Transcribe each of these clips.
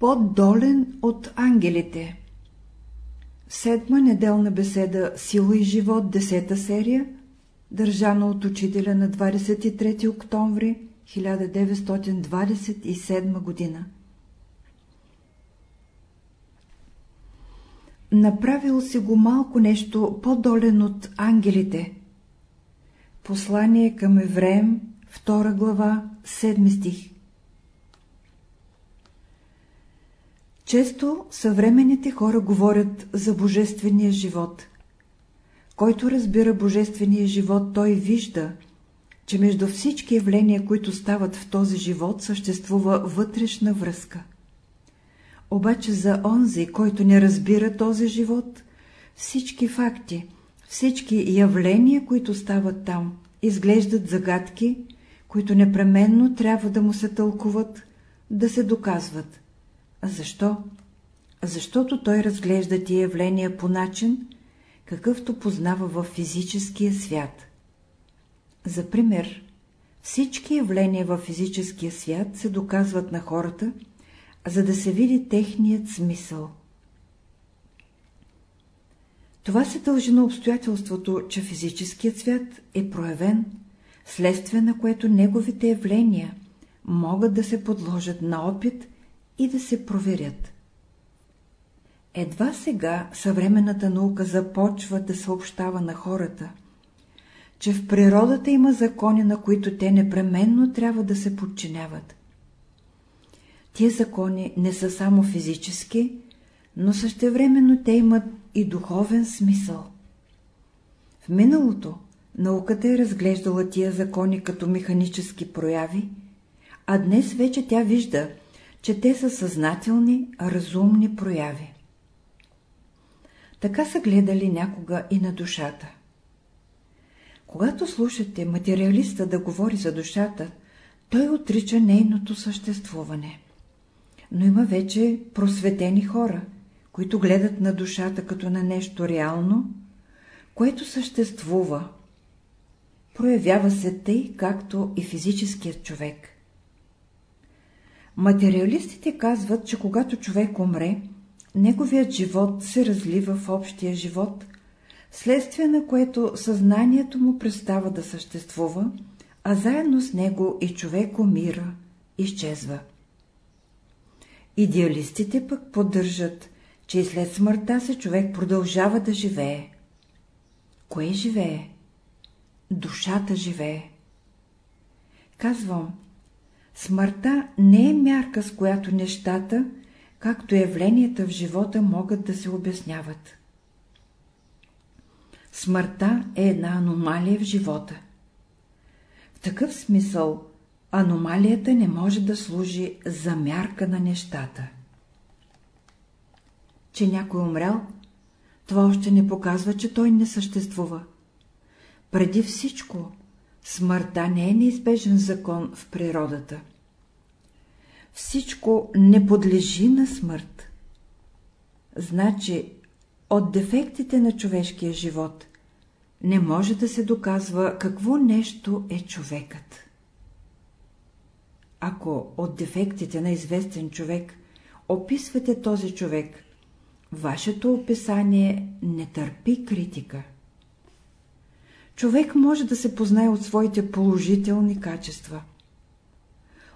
По-долен от ангелите Седма неделна беседа Сила и живот, десета серия, държана от учителя на 23 октомври 1927 година. Направил си го малко нещо по-долен от ангелите. Послание към Евреем, 2 глава, 7 стих. Често съвременните хора говорят за божествения живот. Който разбира божествения живот, той вижда, че между всички явления, които стават в този живот, съществува вътрешна връзка. Обаче за онзи, който не разбира този живот, всички факти, всички явления, които стават там, изглеждат загадки, които непременно трябва да му се тълкуват, да се доказват. Защо? Защото той разглежда тия явления по начин, какъвто познава в физическия свят. За пример, всички явления в физическия свят се доказват на хората, за да се види техният смисъл. Това се дължи на обстоятелството, че физическият свят е проявен, следствие на което неговите явления могат да се подложат на опит и да се проверят. Едва сега съвременната наука започва да съобщава на хората, че в природата има закони, на които те непременно трябва да се подчиняват. Тия закони не са само физически, но същевременно те имат и духовен смисъл. В миналото науката е разглеждала тия закони като механически прояви, а днес вече тя вижда, че те са съзнателни, разумни прояви. Така са гледали някога и на душата. Когато слушате материалиста да говори за душата, той отрича нейното съществуване. Но има вече просветени хора, които гледат на душата като на нещо реално, което съществува. Проявява се тъй, както и физическият човек. Материалистите казват, че когато човек умре, неговият живот се разлива в общия живот, следствие на което съзнанието му престава да съществува, а заедно с него и човек умира, изчезва. Идеалистите пък поддържат, че и след смъртта се човек продължава да живее. Кое живее? Душата живее. Казвам, смъртта не е мярка, с която нещата, както явленията в живота могат да се обясняват. Смъртта е една аномалия в живота. В такъв смисъл аномалията не може да служи за мярка на нещата. Че някой умрял, това още не показва, че той не съществува. Преди всичко, смъртта не е неизбежен закон в природата. Всичко не подлежи на смърт. Значи, от дефектите на човешкия живот не може да се доказва какво нещо е човекът. Ако от дефектите на известен човек описвате този човек, вашето описание не търпи критика. Човек може да се познае от своите положителни качества.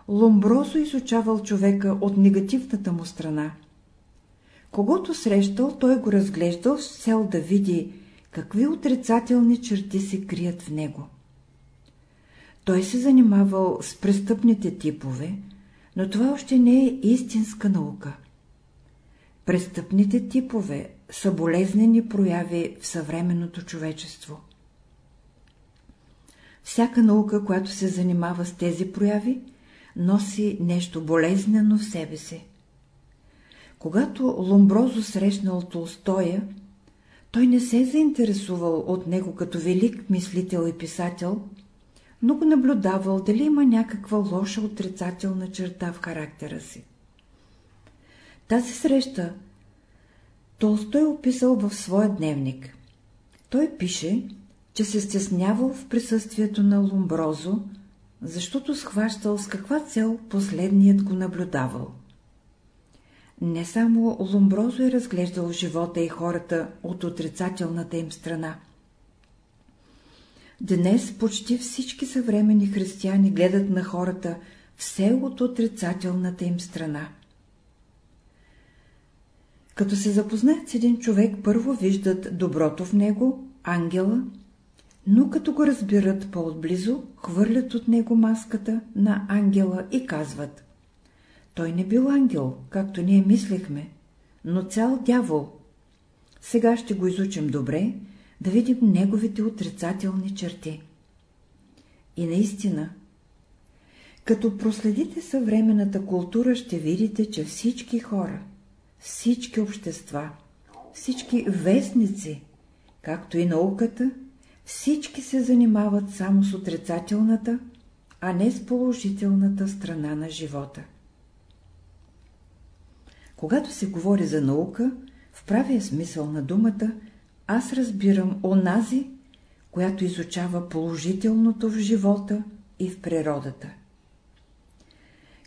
Ломброзо изучавал човека от негативната му страна. Когато срещал, той го разглеждал с цел да види какви отрицателни черти се крият в него. Той се занимавал с престъпните типове, но това още не е истинска наука. Престъпните типове са болезнени прояви в съвременното човечество. Всяка наука, която се занимава с тези прояви, носи нещо болезнено в себе си. Когато Ломброзо срещнал Толстоя, той не се е заинтересувал от него като велик мислител и писател, но го наблюдавал дали има някаква лоша отрицателна черта в характера си. Тази среща Толстой описал в своя дневник. Той пише, че се стеснявал в присъствието на Ломброзо, защото схващал с каква цел последният го наблюдавал. не само Ломброзо е разглеждал живота и хората от отрицателната им страна. Днес почти всички съвремени християни гледат на хората все от отрицателната им страна. Като се запознаят с един човек, първо виждат доброто в него, ангела, но като го разбират по-отблизо, хвърлят от него маската на ангела и казват Той не бил ангел, както ние мислехме, но цял дявол. Сега ще го изучим добре, да видим неговите отрицателни черти. И наистина, като проследите съвременната култура, ще видите, че всички хора, всички общества, всички вестници, както и науката, всички се занимават само с отрицателната, а не с положителната страна на живота. Когато се говори за наука, в правия смисъл на думата, аз разбирам онази, която изучава положителното в живота и в природата.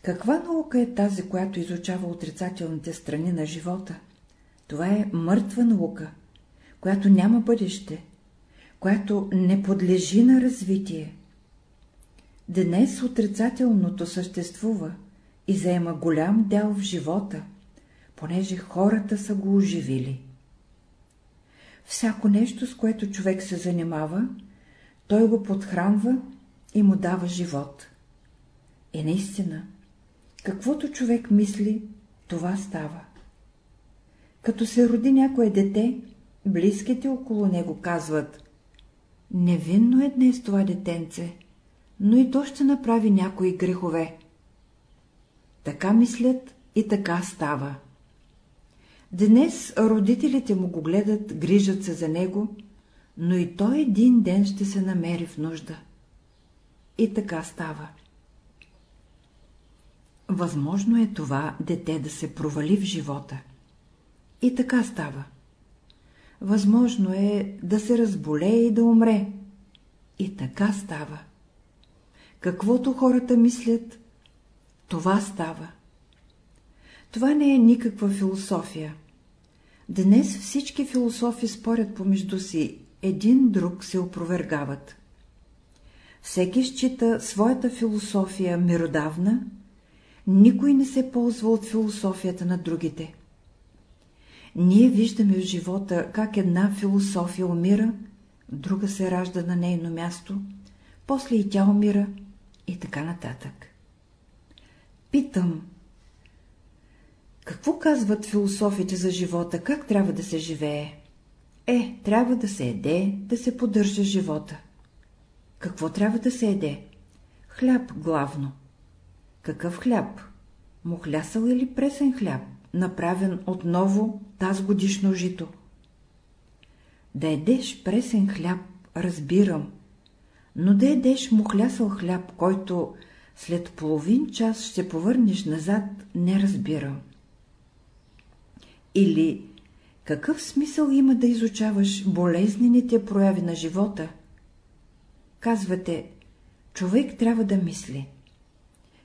Каква наука е тази, която изучава отрицателните страни на живота? Това е мъртва наука, която няма бъдеще, която не подлежи на развитие. Днес отрицателното съществува и заема голям дял в живота, понеже хората са го оживили. Всяко нещо, с което човек се занимава, той го подхранва и му дава живот. И наистина, каквото човек мисли, това става. Като се роди някое дете, близките около него казват Невинно е днес това детенце, но и то ще направи някои грехове. Така мислят и така става. Днес родителите му го гледат, грижат се за него, но и той един ден ще се намери в нужда. И така става. Възможно е това дете да се провали в живота. И така става. Възможно е да се разболее и да умре. И така става. Каквото хората мислят, това става. Това не е никаква философия. Днес всички философи спорят помежду си, един друг се опровергават. Всеки счита своята философия миродавна, никой не се ползва от философията на другите. Ние виждаме в живота как една философия умира, друга се ражда на нейно място, после и тя умира и така нататък. Питам, какво казват философите за живота, как трябва да се живее? Е, трябва да се еде, да се поддържа живота. Какво трябва да се еде? Хляб главно. Какъв хляб? Мухлясал или пресен хляб, направен отново таз годишно жито? Да едеш пресен хляб, разбирам, но да едеш мухлясал хляб, който след половин час ще повърнеш назад, не разбирам. Или какъв смисъл има да изучаваш болезнените прояви на живота? Казвате, човек трябва да мисли.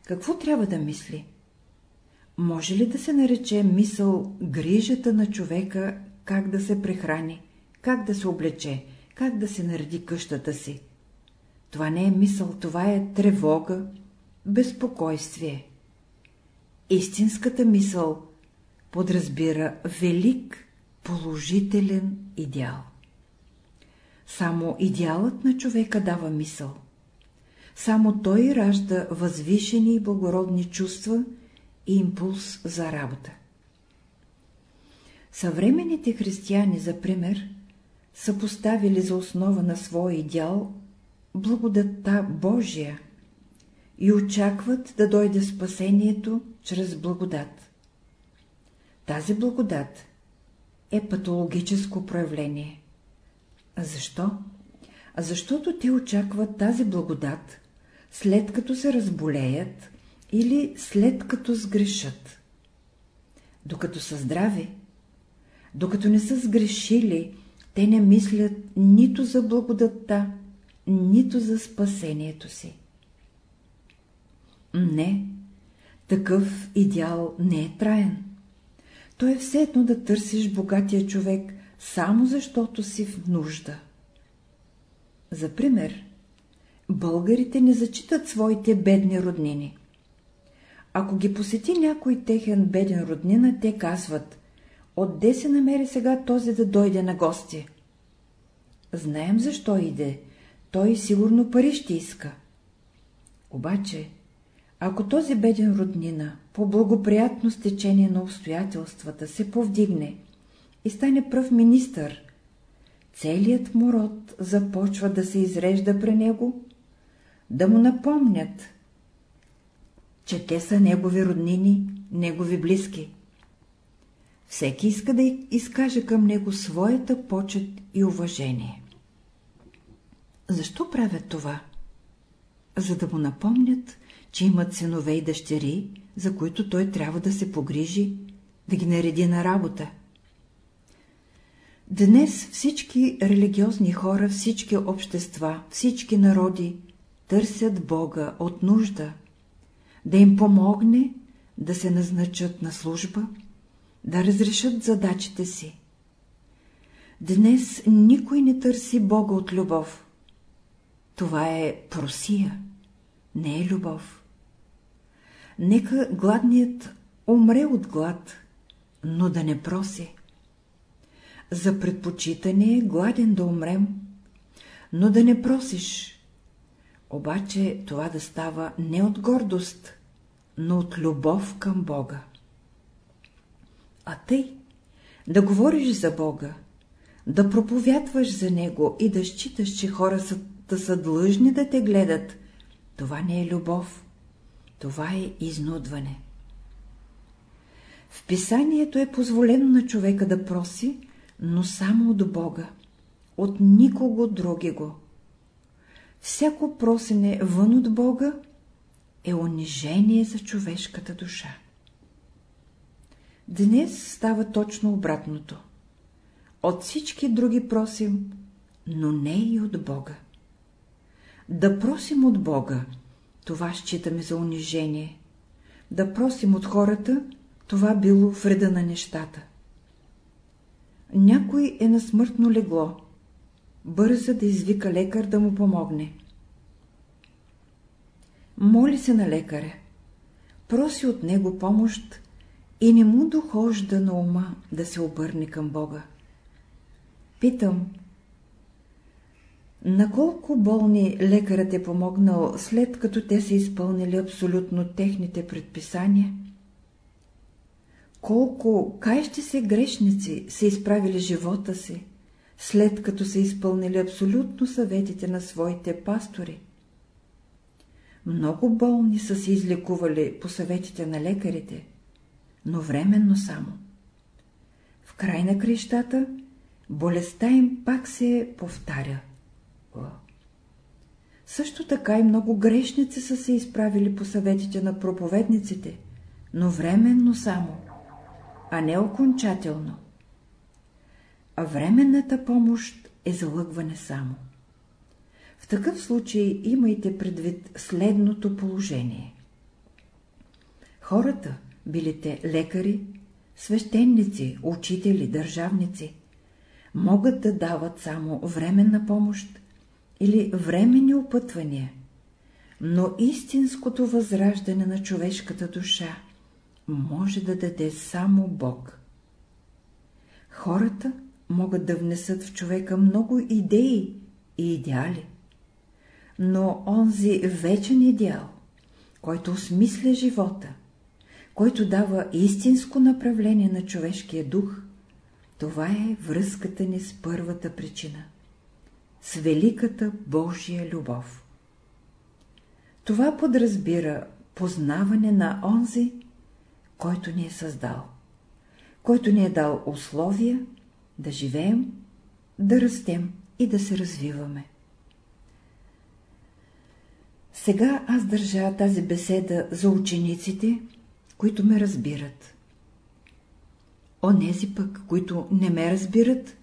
Какво трябва да мисли? Може ли да се нарече мисъл грижата на човека, как да се прехрани, как да се облече, как да се нареди къщата си? Това не е мисъл, това е тревога, безпокойствие. Истинската мисъл подразбира велик положителен идеал. Само идеалът на човека дава мисъл. Само той ражда възвишени и благородни чувства импулс за работа. Съвременните християни, за пример, са поставили за основа на своя идеал благодатта Божия и очакват да дойде спасението чрез благодат. Тази благодат е патологическо проявление. А защо? А защото те очакват тази благодат, след като се разболеят или след като сгрешат. Докато са здрави, докато не са сгрешили, те не мислят нито за благодатта, нито за спасението си. Не, такъв идеал не е траен. то е все едно да търсиш богатия човек, само защото си в нужда. За пример, българите не зачитат своите бедни роднини. Ако ги посети някой техен беден роднина, те казват, отде се намери сега този да дойде на гости. Знаем защо иде, той сигурно пари ще иска. Обаче, ако този беден роднина по благоприятно стечение на обстоятелствата се повдигне и стане пръв министър, целият му род започва да се изрежда при него, да му напомнят, че те са негови роднини, негови близки. Всеки иска да изкаже към него своята почет и уважение. Защо правят това? За да му напомнят, че имат синове и дъщери, за които той трябва да се погрижи, да ги нареди на работа. Днес всички религиозни хора, всички общества, всички народи търсят Бога от нужда, да им помогне да се назначат на служба, да разрешат задачите си. Днес никой не търси Бога от любов. Това е просия, не е любов. Нека гладният умре от глад, но да не проси. За предпочитане е гладен да умрем, но да не просиш. Обаче това да става не от гордост, но от любов към Бога. А тъй, да говориш за Бога, да проповядваш за Него и да считаш, че хората са, са длъжни да те гледат, това не е любов, това е изнудване. В писанието е позволено на човека да проси, но само от Бога, от никого други го. Всяко просене вън от Бога е унижение за човешката душа. Днес става точно обратното. От всички други просим, но не и от Бога. Да просим от Бога, това считаме за унижение. Да просим от хората, това било вреда на нещата. Някой е на смъртно легло. Бърза да извика лекар да му помогне. Моли се на лекаря. Проси от него помощ и не му дохожда на ума да се обърне към Бога. Питам, на колко болни лекарът е помогнал, след като те са изпълнили абсолютно техните предписания? Колко каещи се грешници са изправили живота си, след като са изпълнили абсолютно съветите на своите пастори? Много болни са се излекували по съветите на лекарите, но временно само. В край на крещата болестта им пак се повтаря. Също така и много грешници са се изправили по съветите на проповедниците, но временно само, а не окончателно. А временната помощ е залъгване само. В такъв случай имайте предвид следното положение. Хората, билите лекари, свещеници, учители, държавници, могат да дават само временна помощ или временни опътвания, но истинското възраждане на човешката душа може да даде само Бог. Хората могат да внесат в човека много идеи и идеали, но онзи вечен идеал, който осмисля живота, който дава истинско направление на човешкия дух, това е връзката ни с първата причина с великата Божия любов. Това подразбира познаване на онзи, който ни е създал, който ни е дал условия да живеем, да растем и да се развиваме. Сега аз държа тази беседа за учениците, които ме разбират. Онези пък, които не ме разбират,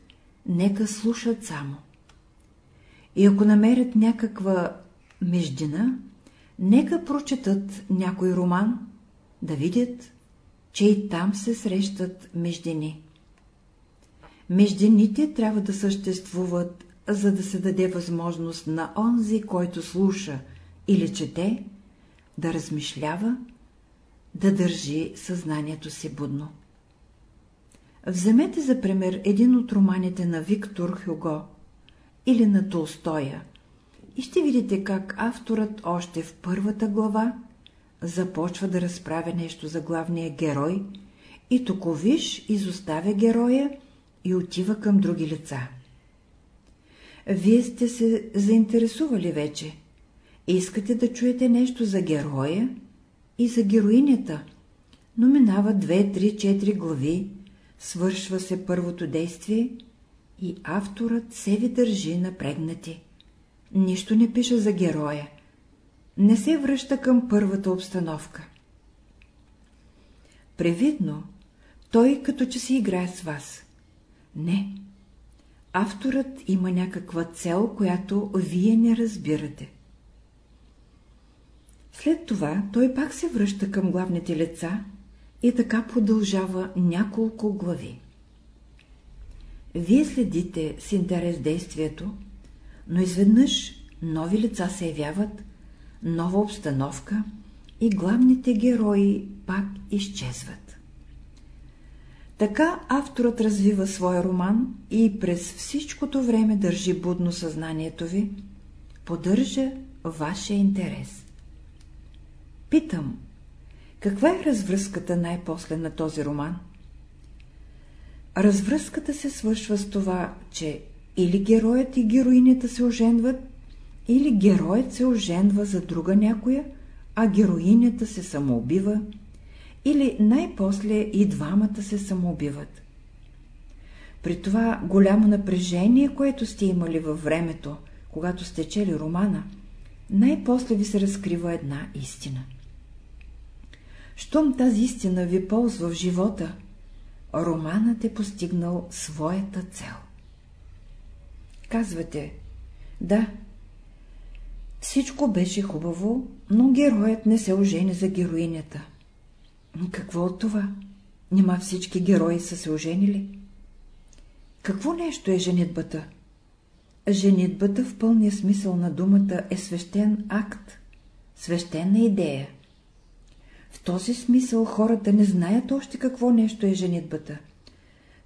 нека слушат само. И ако намерят някаква междина, нека прочетат някой роман, да видят, че и там се срещат междини. Междините трябва да съществуват, за да се даде възможност на онзи, който слуша или чете, да размишлява, да държи съзнанието си будно. Вземете за пример един от романите на Виктор Хюго или на Толстоя и ще видите как авторът още в първата глава започва да разправя нещо за главния герой и токовиш изоставя героя и отива към други лица. Вие сте се заинтересували вече. Искате да чуете нещо за героя и за героинята, но минава 2, 3, 4 глави, свършва се първото действие и авторът се ви държи напрегнати. Нищо не пише за героя. Не се връща към първата обстановка. Превидно, той като че си играе с вас. Не. Авторът има някаква цел, която вие не разбирате. След това той пак се връща към главните лица и така продължава няколко глави. Вие следите с интерес действието, но изведнъж нови лица се явяват, нова обстановка и главните герои пак изчезват. Така авторът развива своя роман и през всичкото време държи будно съзнанието ви, поддържа вашия интерес. Питам, каква е развръзката най-после на този роман? Развръзката се свършва с това, че или героят и героинята се оженват, или героят се оженва за друга някоя, а героинята се самоубива, или най-после и двамата се самоубиват. При това голямо напрежение, което сте имали във времето, когато сте чели романа, най-после ви се разкрива една истина. Щом тази истина ви ползва в живота, романът е постигнал своята цел. Казвате, да, всичко беше хубаво, но героят не се ожени за героинята. Какво от това? Нима всички герои са се оженили? Какво нещо е женитбата? Женитбата в пълния смисъл на думата е свещен акт, свещена идея. В този смисъл хората не знаят още какво нещо е женитбата.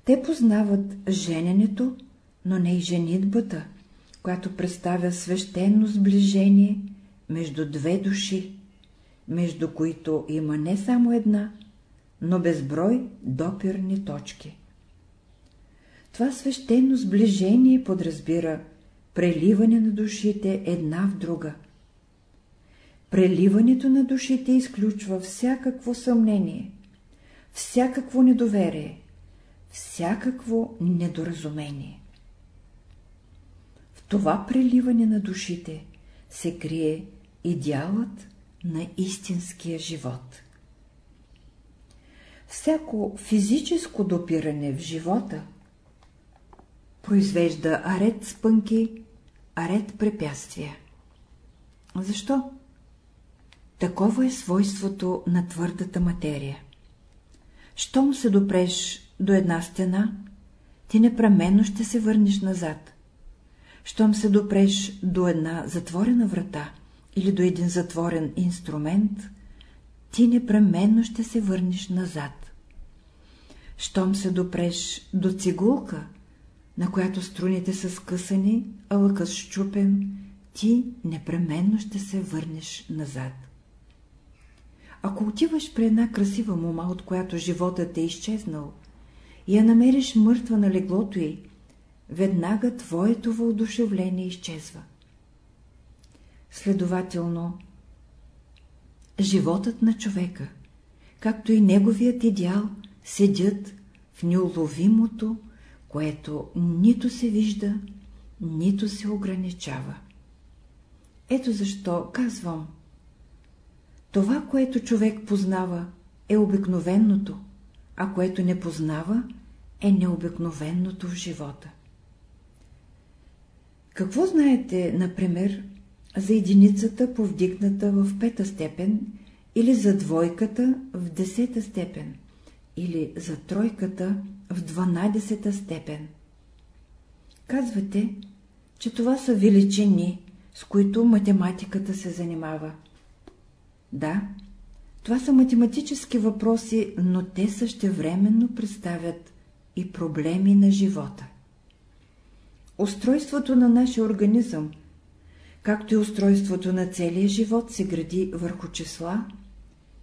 Те познават жененето, но не и женитбата, която представя свещено сближение между две души, между които има не само една, но безброй допирни точки. Това свещено сближение подразбира преливане на душите една в друга. Преливането на душите изключва всякакво съмнение, всякакво недоверие, всякакво недоразумение. В това преливане на душите се крие идеалът на истинския живот. Всяко физическо допиране в живота произвежда аред спънки, аред препятствия. Защо? Такова е свойството на твърдата материя. Щом се допреш до една стена, ти непременно ще се върнеш назад. Щом се допреш до една затворена врата или до един затворен инструмент, ти непременно ще се върнеш назад. Щом се допреш до цигулка, на която струните са скъсани, а лъкът щупен, ти непременно ще се върнеш назад. Ако отиваш при една красива мома, от която животът е изчезнал, и я намериш мъртва на леглото й, веднага твоето въодушевление изчезва. Следователно, животът на човека, както и неговият идеал, седят в неуловимото, което нито се вижда, нито се ограничава. Ето защо казвам – това, което човек познава, е обикновеното, а което не познава, е необикновеното в живота. Какво знаете, например, за единицата повдигната в пета степен или за двойката в десета степен, или за тройката в 12-та степен. Казвате, че това са величини, с които математиката се занимава. Да, това са математически въпроси, но те същевременно представят и проблеми на живота. Устройството на нашия организъм, както и устройството на целия живот, се гради върху числа,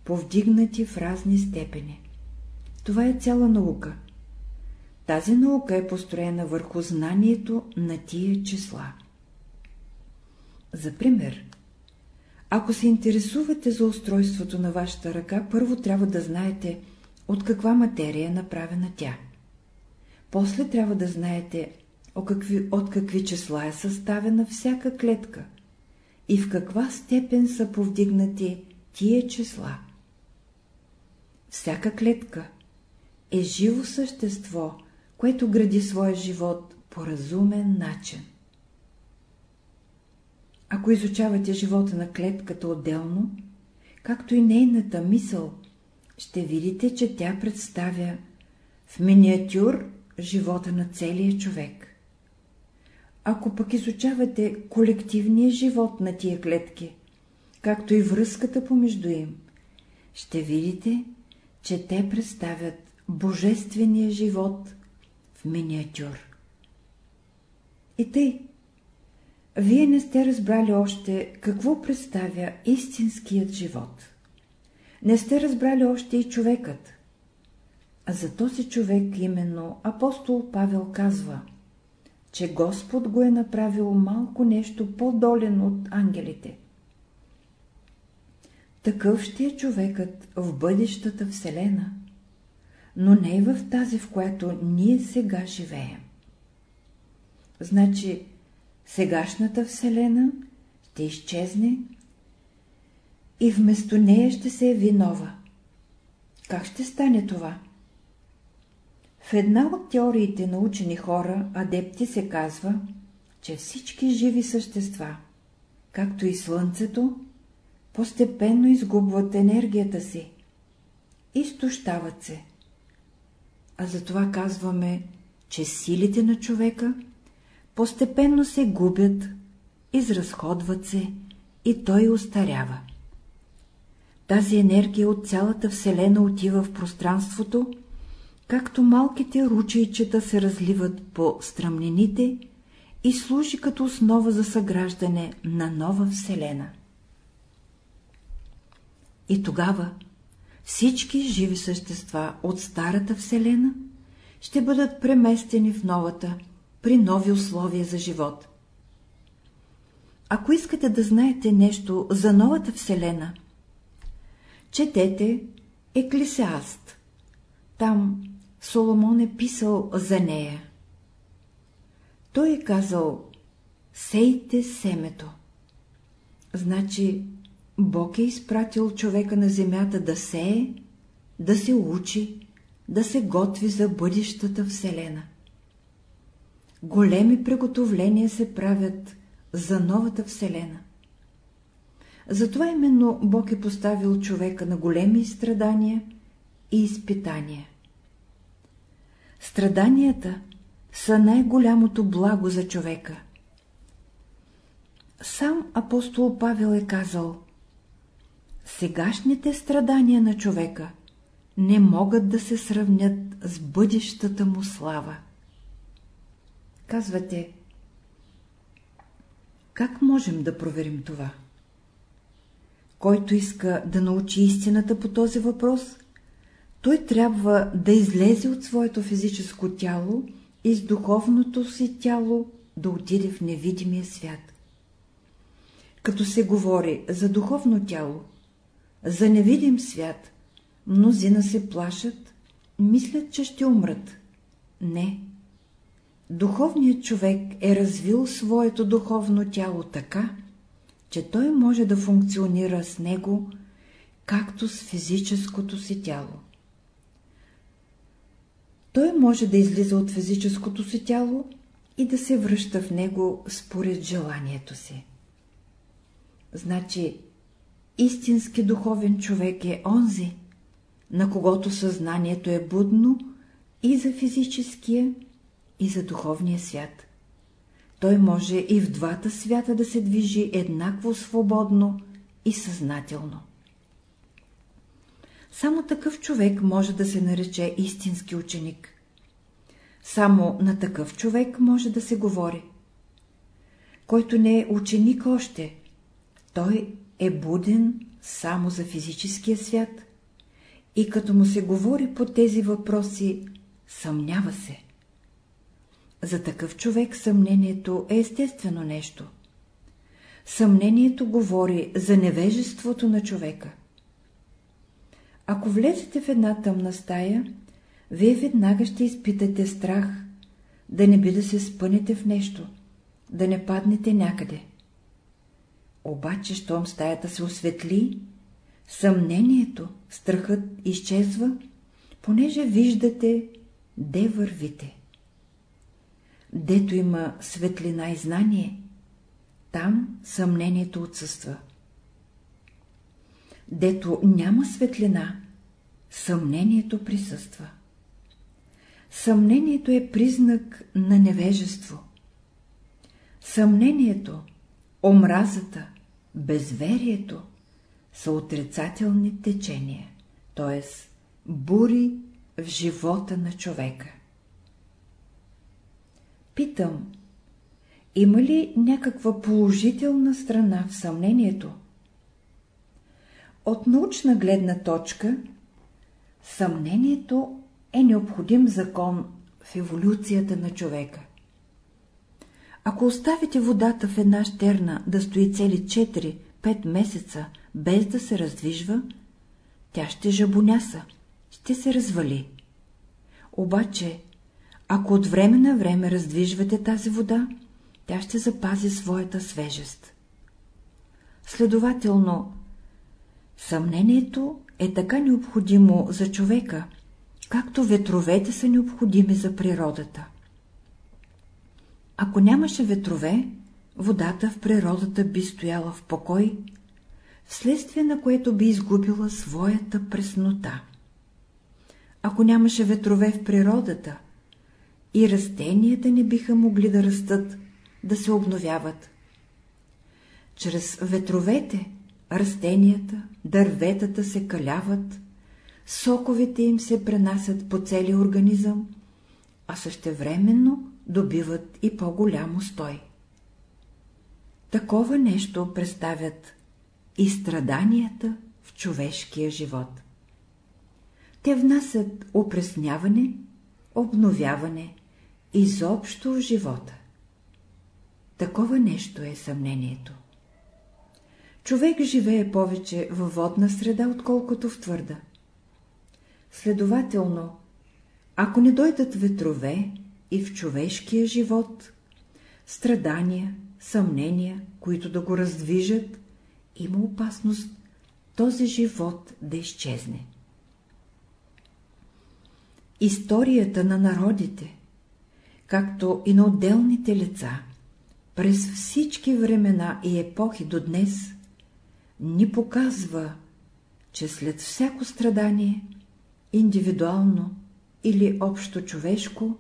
повдигнати в разни степени. Това е цяла наука. Тази наука е построена върху знанието на тия числа. За пример, ако се интересувате за устройството на вашата ръка, първо трябва да знаете от каква материя е направена тя. После трябва да знаете от какви, от какви числа е съставена всяка клетка и в каква степен са повдигнати тия числа. Всяка клетка е живо същество, което гради своя живот по разумен начин. Ако изучавате живота на клетката отделно, както и нейната мисъл, ще видите, че тя представя в миниатюр живота на целия човек. Ако пък изучавате колективния живот на тия клетки, както и връзката помежду им, ще видите, че те представят божествения живот в миниатюр. И тъй, вие не сте разбрали още какво представя истинският живот. Не сте разбрали още и човекът. А за този човек именно апостол Павел казва, че Господ го е направил малко нещо по-долен от ангелите. Такъв ще е човекът в бъдещата Вселена, но не и в тази, в която ние сега живеем. Значи, сегашната Вселена ще изчезне и вместо нея ще се яви нова. Как ще стане това? В една от теориите на учени хора, адепти, се казва, че всички живи същества, както и Слънцето, постепенно изгубват енергията си, изтощават се. А затова казваме, че силите на човека постепенно се губят, изразходват се и той устарява. Тази енергия от цялата Вселена отива в пространството, както малките ручейчета се разливат по стръмнините и служи като основа за съграждане на нова Вселена. И тогава всички живи същества от старата Вселена ще бъдат преместени в новата, при нови условия за живот. Ако искате да знаете нещо за новата Вселена, четете Еклисиаст. Там Соломон е писал за нея. Той е казал «Сейте семето». Значи Бог е изпратил човека на земята да сее, да се учи, да се готви за бъдещата Вселена. Големи приготовления се правят за новата Вселена. Затова именно Бог е поставил човека на големи страдания и изпитания. Страданията са най-голямото благо за човека. Сам апостол Павел е казал Сегашните страдания на човека не могат да се сравнят с бъдещата му слава. Казвате, как можем да проверим това? Който иска да научи истината по този въпрос, той трябва да излезе от своето физическо тяло и с духовното си тяло да отиде в невидимия свят. Като се говори за духовно тяло, за невидим свят, мнозина се плашат, мислят, че ще умрат. Не. Духовният човек е развил своето духовно тяло така, че той може да функционира с него, както с физическото си тяло. Той може да излиза от физическото си тяло и да се връща в него според желанието си. Значи, истински духовен човек е онзи, на когото съзнанието е будно и за физическия, и за духовния свят. Той може и в двата свята да се движи еднакво свободно и съзнателно. Само такъв човек може да се нарече истински ученик. Само на такъв човек може да се говори. Който не е ученик още, той е буден само за физическия свят и като му се говори по тези въпроси, съмнява се. За такъв човек съмнението е естествено нещо. Съмнението говори за невежеството на човека. Ако влезете в една тъмна стая, вие веднага ще изпитате страх, да не би да се спънете в нещо, да не паднете някъде. Обаче, щом стаята се осветли, съмнението, страхът изчезва, понеже виждате, де вървите. Дето има светлина и знание, там съмнението отсъства. Дето няма светлина, съмнението присъства. Съмнението е признак на невежество. Съмнението, омразата, безверието са отрицателни течения, т.е. бури в живота на човека. Питам, има ли някаква положителна страна в съмнението? От научна гледна точка, съмнението е необходим закон в еволюцията на човека. Ако оставите водата в една щерна да стои цели 4-5 месеца без да се раздвижва, тя ще жабоняса, ще се развали. Обаче, ако от време на време раздвижвате тази вода, тя ще запази своята свежест. Следователно, съмнението е така необходимо за човека, както ветровете са необходими за природата. Ако нямаше ветрове, водата в природата би стояла в покой, вследствие на което би изгубила своята преснота. Ако нямаше ветрове в природата, и растенията не биха могли да растат, да се обновяват. Чрез ветровете растенията, дърветата се каляват, соковете им се пренасят по целия организъм, а същевременно добиват и по-голям стой. Такова нещо представят и страданията в човешкия живот. Те внасят опресняване, обновяване, изобщо в живота. Такова нещо е съмнението. Човек живее повече във водна среда, отколкото в твърда. Следователно, ако не дойдат ветрове и в човешкия живот, страдания, съмнения, които да го раздвижат, има опасност този живот да изчезне. Историята на народите, както и на отделните лица, през всички времена и епохи до днес, ни показва, че след всяко страдание, индивидуално или общо човешко,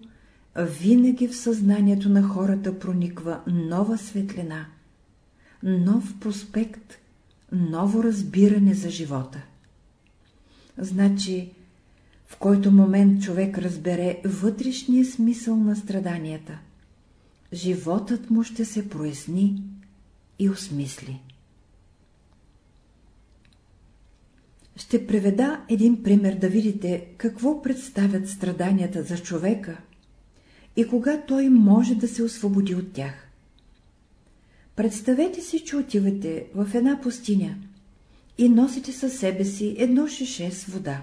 винаги в съзнанието на хората прониква нова светлина, нов проспект, ново разбиране за живота. Значи, в който момент човек разбере вътрешния смисъл на страданията, животът му ще се проясни и осмисли. Ще преведа един пример да видите какво представят страданията за човека и кога той може да се освободи от тях. Представете си, че отивате в една пустиня и носите със себе си едно шише с вода.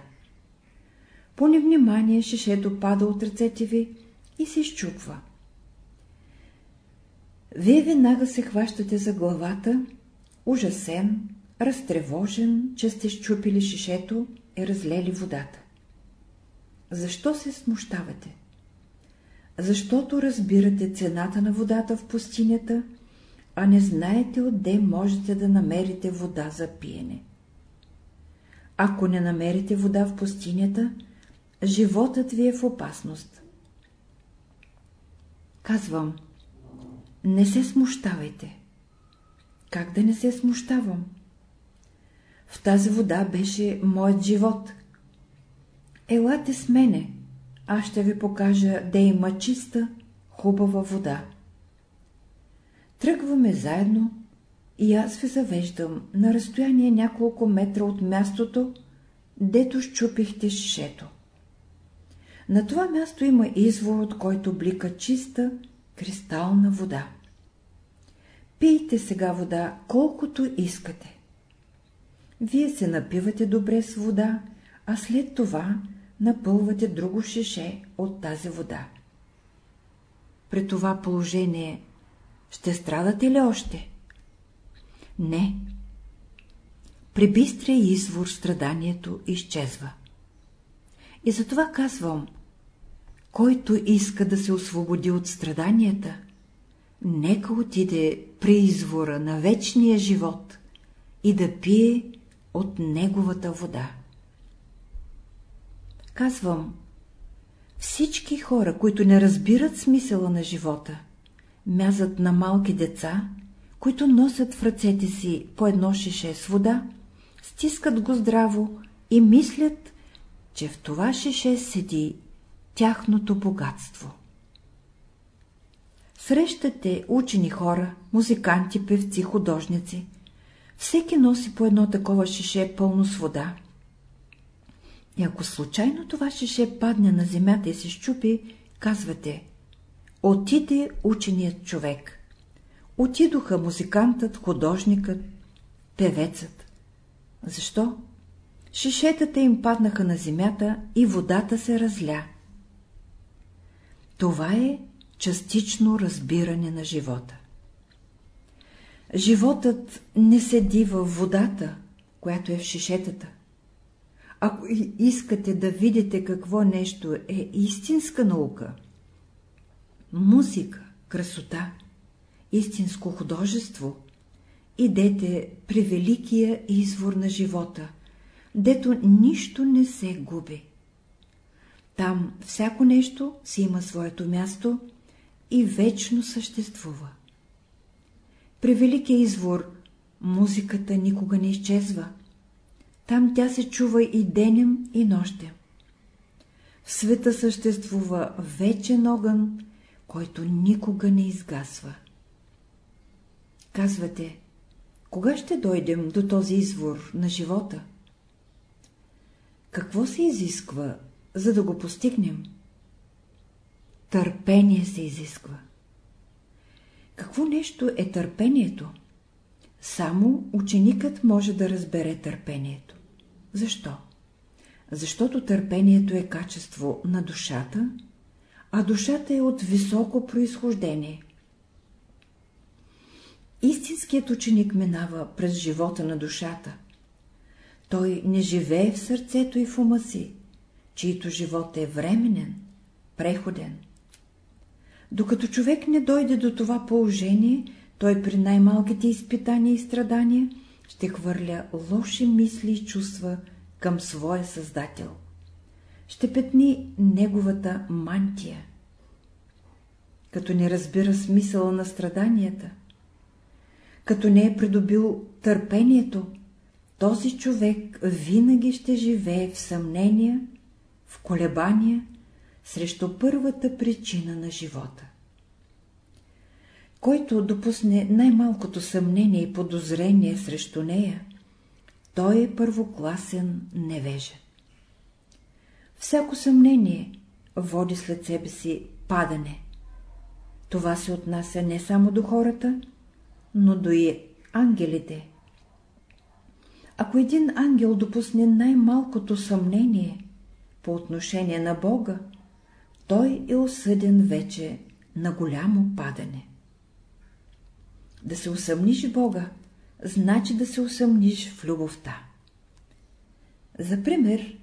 По невнимание шишето пада от ръцете ви и се изчупва. Вие веднага се хващате за главата, ужасен, разтревожен, че сте щупили шишето и разлели водата. Защо се смущавате? Защото разбирате цената на водата в пустинята, а не знаете отде можете да намерите вода за пиене. Ако не намерите вода в пустинята, животът ви е в опасност. Казвам, не се смущавайте. Как да не се смущавам? В тази вода беше моят живот. Елате с мене, аз ще ви покажа, де има чиста, хубава вода. Тръгваме заедно и аз ви завеждам на разстояние няколко метра от мястото, дето щупихте шишето. На това място има извор, от който блика чиста, кристална вода. Пийте сега вода, колкото искате. Вие се напивате добре с вода, а след това напълвате друго шише от тази вода. При това положение ще страдате ли още? Не. При бистрия извор страданието изчезва. И затова казвам, който иска да се освободи от страданията, нека отиде при извора на вечния живот и да пие от неговата вода. Казвам, всички хора, които не разбират смисъла на живота, мязат на малки деца, които носят в ръцете си по едно шише с вода, стискат го здраво и мислят, че в това шише седи тяхното богатство. Срещате учени хора, музиканти, певци, художници. Всеки носи по едно такова шише пълно с вода. И ако случайно това шише падне на земята и се щупи, казвате Отиде ученият човек. Отидоха музикантът, художникът, певецът. Защо? Шишетата им паднаха на земята и водата се разля. Това е частично разбиране на живота. Животът не седи във водата, която е в шишетата. Ако искате да видите какво нещо е истинска наука, музика, красота, истинско художество, идете при великия извор на живота, дето нищо не се губи. Там всяко нещо си има своето място и вечно съществува. При великия извор музиката никога не изчезва. Там тя се чува и денем, и нощем. В света съществува вечен огън, който никога не изгасва. Казвате, кога ще дойдем до този извор на живота? Какво се изисква, за да го постигнем? Търпение се изисква. Какво нещо е търпението? Само ученикът може да разбере търпението. Защо? Защото търпението е качество на душата, а душата е от високо происхождение. Истинският ученик минава през живота на душата. Той не живее в сърцето и в ума си, чието живот е временен, преходен. Докато човек не дойде до това положение, той при най-малките изпитания и страдания ще хвърля лоши мисли и чувства към своя Създател. Ще петни неговата мантия. Като не разбира смисъла на страданията, като не е придобил търпението, този човек винаги ще живее в съмнения, в колебания срещу първата причина на живота. Който допусне най-малкото съмнение и подозрение срещу нея, той е първокласен невежа. Всяко съмнение води след себе си падане. Това се отнася не само до хората, но до и ангелите. Ако един ангел допусне най-малкото съмнение по отношение на Бога, той е осъден вече на голямо падане. Да се усъмниш в Бога, значи да се усъмниш в любовта. За пример,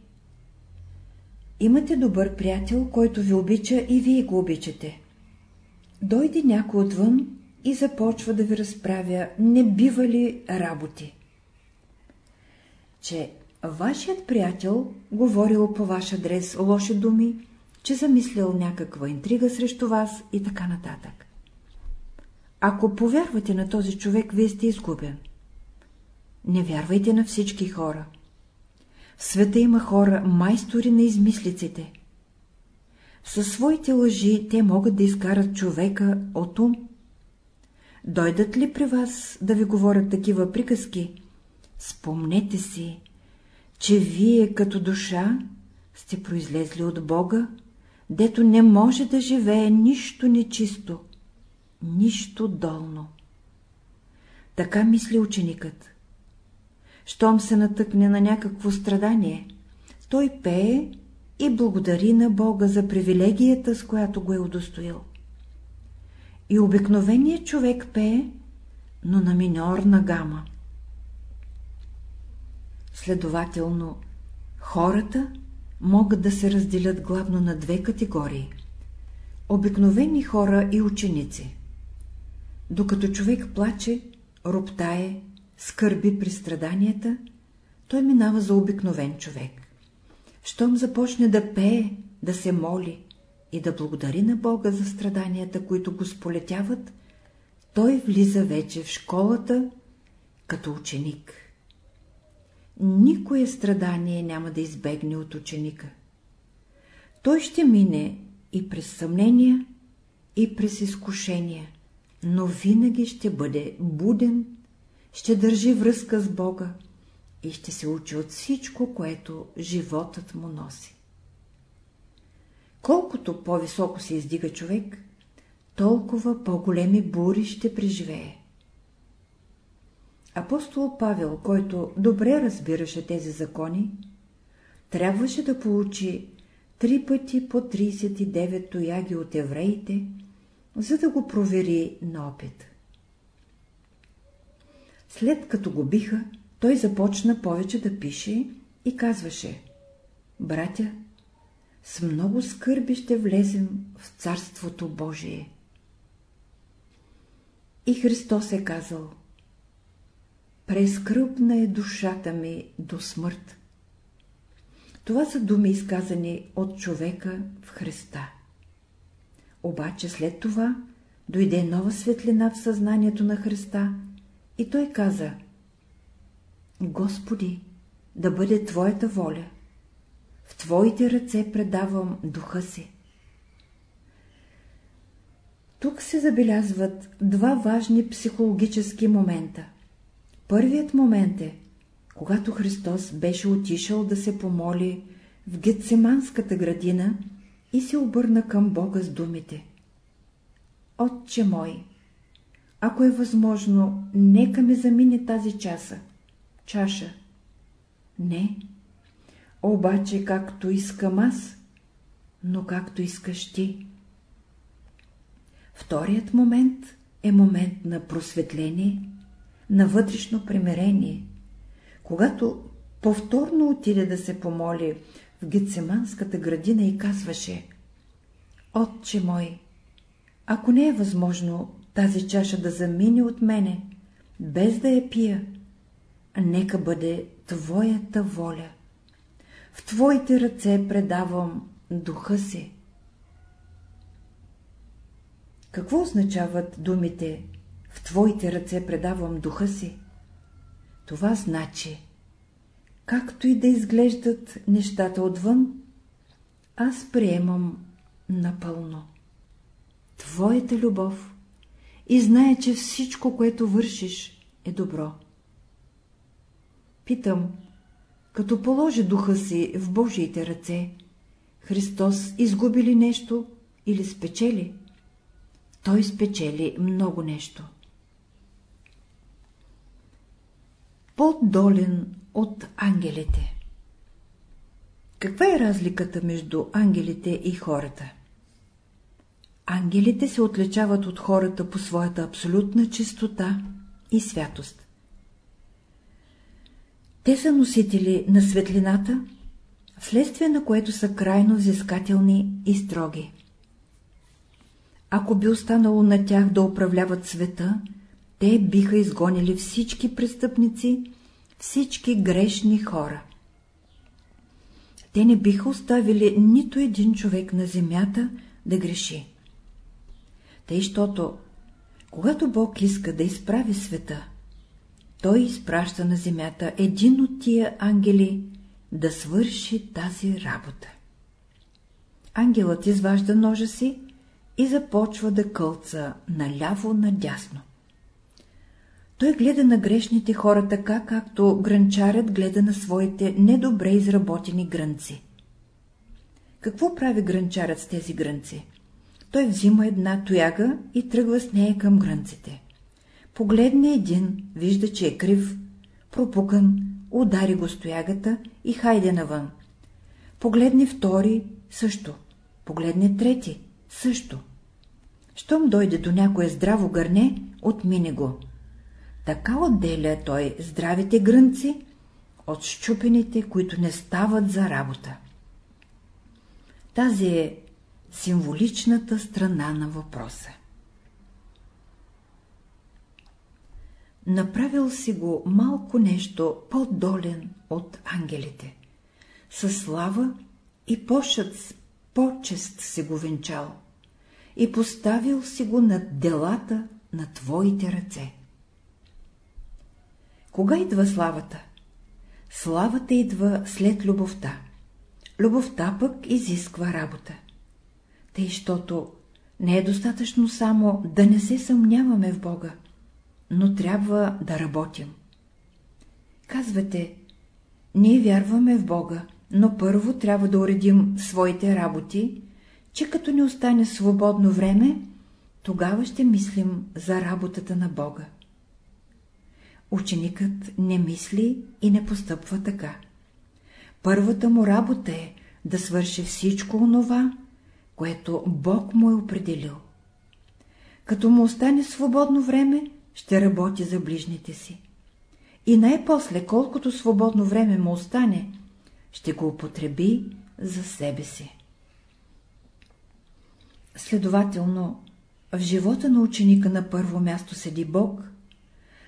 имате добър приятел, който ви обича и вие го обичате. Дойде някой отвън и започва да ви разправя небивали работи. Че Вашият приятел говорил по ваш адрес лоши думи, че замислял някаква интрига срещу вас и така нататък. Ако повярвате на този човек, вие сте изгубен. Не вярвайте на всички хора. В света има хора, майстори на измислиците. Със своите лъжи те могат да изкарат човека от ум. Дойдат ли при вас да ви говорят такива приказки? Спомнете си, че вие като душа сте произлезли от Бога, дето не може да живее нищо нечисто, нищо долно. Така мисли ученикът. Щом се натъкне на някакво страдание, той пее и благодари на Бога за привилегията, с която го е удостоил. И обикновеният човек пее, но на минорна гама. Следователно, хората могат да се разделят главно на две категории – обикновени хора и ученици. Докато човек плаче, роптае, скърби при страданията, той минава за обикновен човек. Щом започне да пее, да се моли и да благодари на Бога за страданията, които го сполетяват, той влиза вече в школата като ученик. Никое страдание няма да избегне от ученика. Той ще мине и през съмнения, и през изкушения, но винаги ще бъде буден, ще държи връзка с Бога и ще се учи от всичко, което животът му носи. Колкото по-високо се издига човек, толкова по-големи бури ще преживее. Апостол Павел, който добре разбираше тези закони, трябваше да получи три пъти по 39 тояги от евреите, за да го провери на опит. След като го биха, той започна повече да пише и казваше «Братя, с много скърби ще влезем в Царството Божие». И Христос е казал «Прескръпна е душата ми до смърт». Това са думи изказани от човека в Христа. Обаче след това дойде нова светлина в съзнанието на Христа и той каза Господи, да бъде Твоята воля. В Твоите ръце предавам духа си. Тук се забелязват два важни психологически момента. Първият момент е, когато Христос беше отишъл да се помоли в Гетсеманската градина и се обърна към Бога с думите. Отче мой, ако е възможно, нека ме замине тази часа, чаша. Не, обаче както искам аз, но както искаш ти. Вторият момент е момент на просветление, на вътрешно примирение, когато повторно отиде да се помоли в Гецеманската градина и казваше Отче мой, ако не е възможно тази чаша да замине от мене, без да я пия, нека бъде Твоята воля. В Твоите ръце предавам духа си. Какво означават думите «В Твоите ръце предавам духа си»? Това значи, както и да изглеждат нещата отвън, аз приемам напълно. Твоята любов и знае, че всичко, което вършиш, е добро. Питам, като положи духа си в Божиите ръце, Христос изгуби ли нещо или спечели? Той спечели много нещо. По-долен от ангелите Каква е разликата между ангелите и хората? Ангелите се отличават от хората по своята абсолютна чистота и святост. Те са носители на светлината, вследствие на което са крайно взискателни и строги. Ако би останало на тях да управляват света, те биха изгонили всички престъпници, всички грешни хора. те не биха оставили нито един човек на земята да греши. Тъй, щото, когато Бог иска да изправи света, Той изпраща на земята един от тия ангели да свърши тази работа. Ангелът изважда ножа си и започва да кълца наляво-надясно. Той гледа на грешните хора така, както гранчарят гледа на своите недобре изработени грънци. Какво прави гранчарят с тези грънци? Той взима една тояга и тръгва с нея към грънците. Погледне един, вижда, че е крив, пропукан, удари го с тоягата и хайде навън. Погледне втори, също. Погледне трети, също. Щом дойде до някое здраво гърне, отмине го. Така отделя той здравите грънци от щупените, които не стават за работа. Тази е символичната страна на въпроса. Направил си го малко нещо по-долен от ангелите. Със слава и пошът почест си го венчал и поставил си го над делата на твоите ръце. Кога идва славата? Славата идва след любовта. Любовта пък изисква работа. Тъй, щото не е достатъчно само да не се съмняваме в Бога, но трябва да работим. Казвате, ние вярваме в Бога, но първо трябва да уредим своите работи, че като ни остане свободно време, тогава ще мислим за работата на Бога. Ученикът не мисли и не постъпва така. Първата му работа е да свърши всичко онова, което Бог му е определил. Като му остане свободно време, ще работи за ближните си. И най-после, колкото свободно време му остане, ще го употреби за себе си. Следователно, в живота на ученика на първо място седи Бог,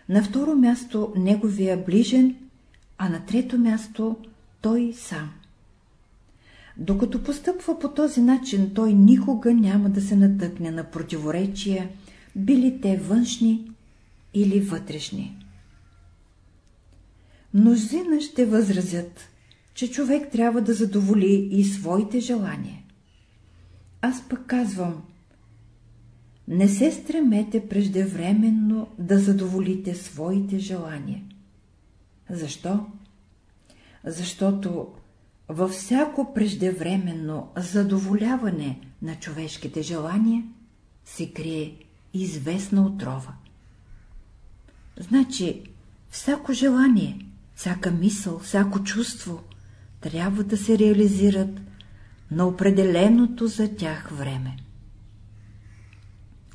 на второ място неговия ближен, а на трето място той сам. Докато постъпва по този начин, той никога няма да се натъкне на противоречия, били те външни или вътрешни. Мнозина ще възразят, че човек трябва да задоволи и своите желания. Аз пък казвам, не се стремете преждевременно да задоволите своите желания. Защо? Защото във всяко преждевременно задоволяване на човешките желания се крие известна отрова. Значи, всяко желание, всяка мисъл, всяко чувство трябва да се реализират на определеното за тях време.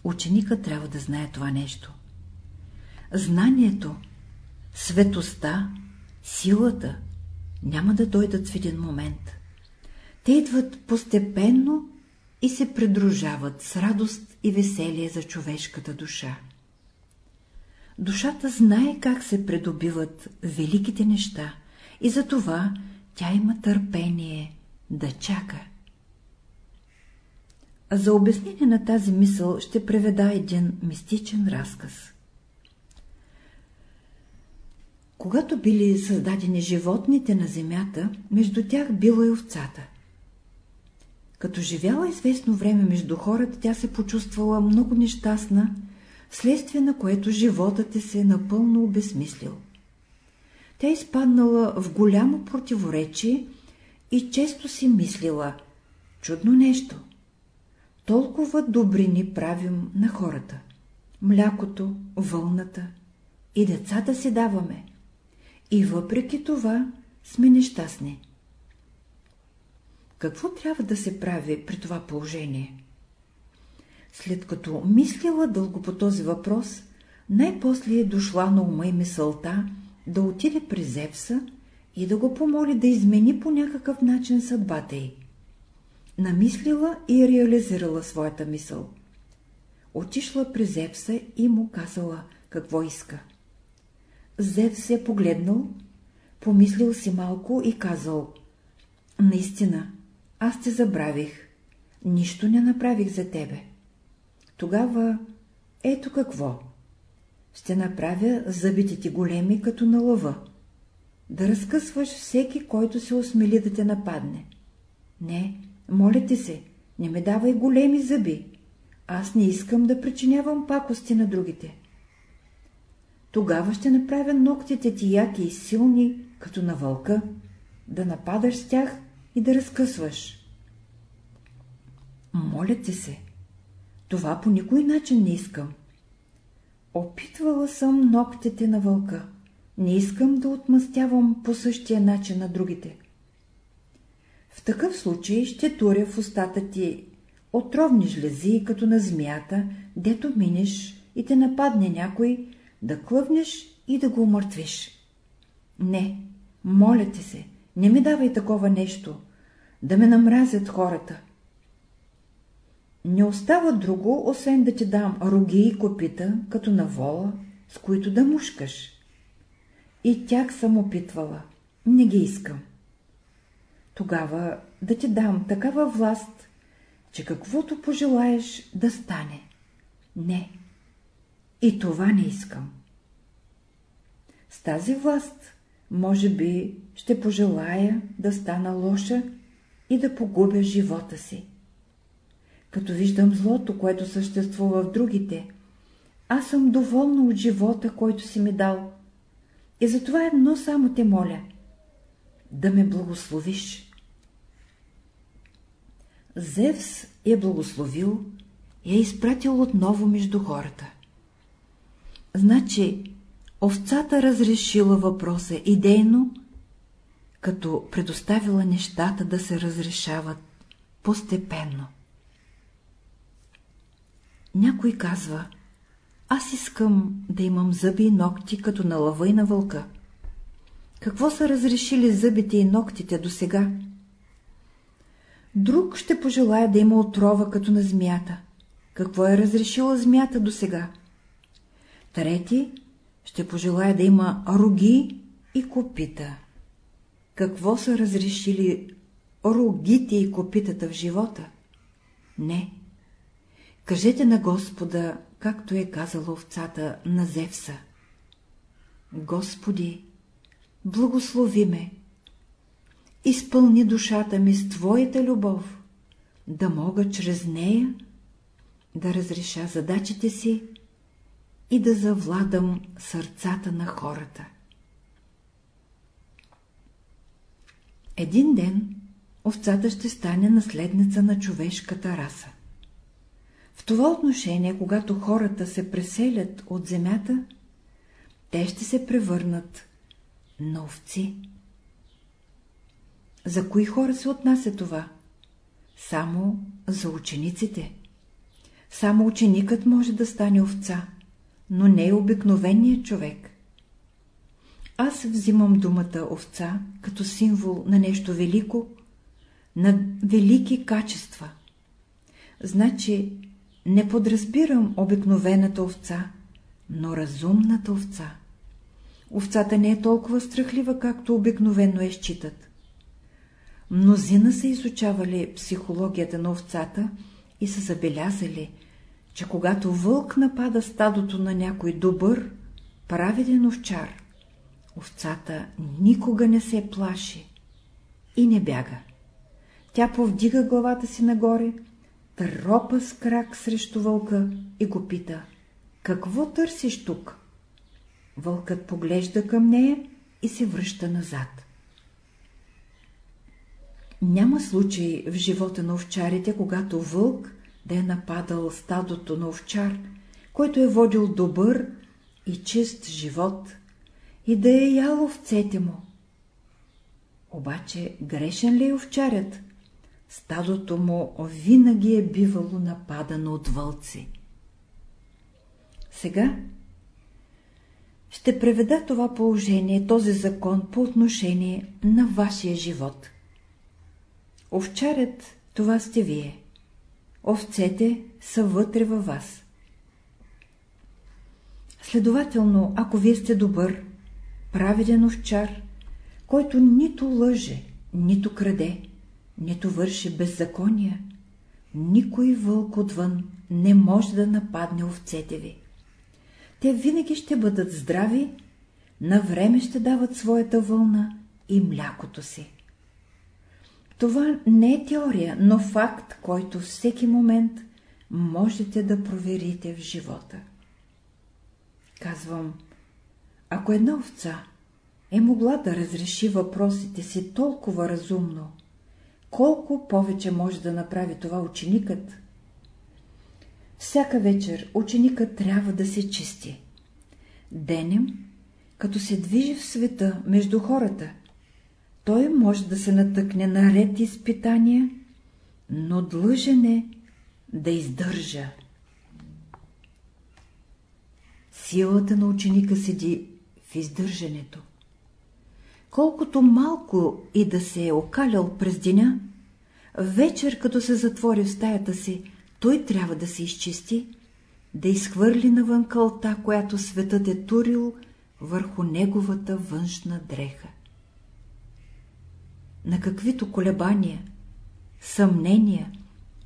Ученика трябва да знае това нещо. Знанието, светостта, силата няма да дойдат в един момент. Те идват постепенно и се придружават с радост и веселие за човешката душа. Душата знае как се придобиват великите неща и затова тя има търпение да чака. За обяснение на тази мисъл ще преведа един мистичен разказ. Когато били създадени животните на земята, между тях била и овцата. Като живяла известно време между хората, тя се почувствала много нещастна, вследствие на което животът е се напълно обезмислил. Тя изпаднала в голямо противоречие и често си мислила – чудно нещо. Толкова добрини правим на хората. Млякото, вълната и децата си даваме. И въпреки това сме нещастни. Какво трябва да се прави при това положение? След като мислила дълго по този въпрос, най-после е дошла на ума и мисълта да отиде при Зевса и да го помоли да измени по някакъв начин съдбата й. Намислила и реализирала своята мисъл. Отишла при Зевса и му казала какво иска. Зевс е погледнал, помислил си малко и казал наистина, аз те забравих, нищо не направих за тебе. Тогава, ето какво. Ще направя зъбите ти големи, като на лъва. Да разкъсваш всеки, който се осмели да те нападне. Не, моля ти се, не ме давай големи зъби. Аз не искам да причинявам пакости на другите. Тогава ще направя ногтите ти яки и силни, като на вълка, да нападаш с тях и да разкъсваш. Моля ти се, това по никой начин не искам. Опитвала съм ногтите на вълка. Не искам да отмъстявам по същия начин на другите. В такъв случай ще туря в устата ти отровни жлези, като на змията, дето минеш и те нападне някой, да клъвнеш и да го умъртвиш. Не, моля ти се, не ми давай такова нещо, да ме намразят хората. Не остава друго, освен да ти дам роги и копита, като на вола, с които да мушкаш. И тях съм опитвала. Не ги искам. Тогава да ти дам такава власт, че каквото пожелаеш да стане. Не. И това не искам. С тази власт, може би, ще пожелая да стана лоша и да погубя живота си. Като виждам злото, което съществува в другите, аз съм доволна от живота, който си ми дал. И затова едно само те моля – да ме благословиш. Зевс е благословил и е изпратил отново между хората. Значи, овцата разрешила въпроса идейно, като предоставила нещата да се разрешават постепенно. Някой казва, аз искам да имам зъби и ногти, като на лъва и на вълка. Какво са разрешили зъбите и ногтите до сега? Друг ще пожелая да има отрова, като на змията. Какво е разрешила змията до сега? Трети ще пожелая да има роги и копита. Какво са разрешили рогите и копитата в живота? Не. Кажете на Господа, както е казала овцата на Зевса. Господи, благослови ме, изпълни душата ми с Твоята любов, да мога чрез нея да разреша задачите си и да завладам сърцата на хората. Един ден овцата ще стане наследница на човешката раса. В това отношение, когато хората се преселят от земята, те ще се превърнат на овци. За кои хора се отнася това? Само за учениците. Само ученикът може да стане овца, но не е обикновеният човек. Аз взимам думата овца като символ на нещо велико, на велики качества. Значи не подразбирам обикновената овца, но разумната овца. Овцата не е толкова страхлива, както обикновено е считат. Мнозина са изучавали психологията на овцата и са забелязали, че когато вълк напада стадото на някой добър, праведен овчар, овцата никога не се плаши и не бяга. Тя повдига главата си нагоре, тропа с крак срещу вълка и го пита — какво търсиш тук? Вълкът поглежда към нея и се връща назад. Няма случай в живота на овчарите, когато вълк да е нападал стадото на овчар, който е водил добър и чист живот и да е ял овцете му. Обаче грешен ли е овчарят? Стадото му винаги е бивало нападано от вълци. Сега ще преведа това положение, този закон по отношение на вашия живот. Овчарят това сте вие. Овцете са вътре във вас. Следователно, ако вие сте добър, праведен овчар, който нито лъже, нито краде, нито върши беззакония, никой вълк отвън не може да нападне овцете ви. Те винаги ще бъдат здрави, на време ще дават своята вълна и млякото си. Това не е теория, но факт, който всеки момент можете да проверите в живота. Казвам, ако една овца е могла да разреши въпросите си толкова разумно, колко повече може да направи това ученикът? Всяка вечер ученикът трябва да се чисти. Денем, като се движи в света между хората, той може да се натъкне на ред изпитания, но длъжен е да издържа. Силата на ученика седи в издържането. Колкото малко и да се е окалял през деня, вечер, като се затвори в стаята си, той трябва да се изчисти, да изхвърли навън кълта, която светът е турил върху неговата външна дреха. На каквито колебания, съмнения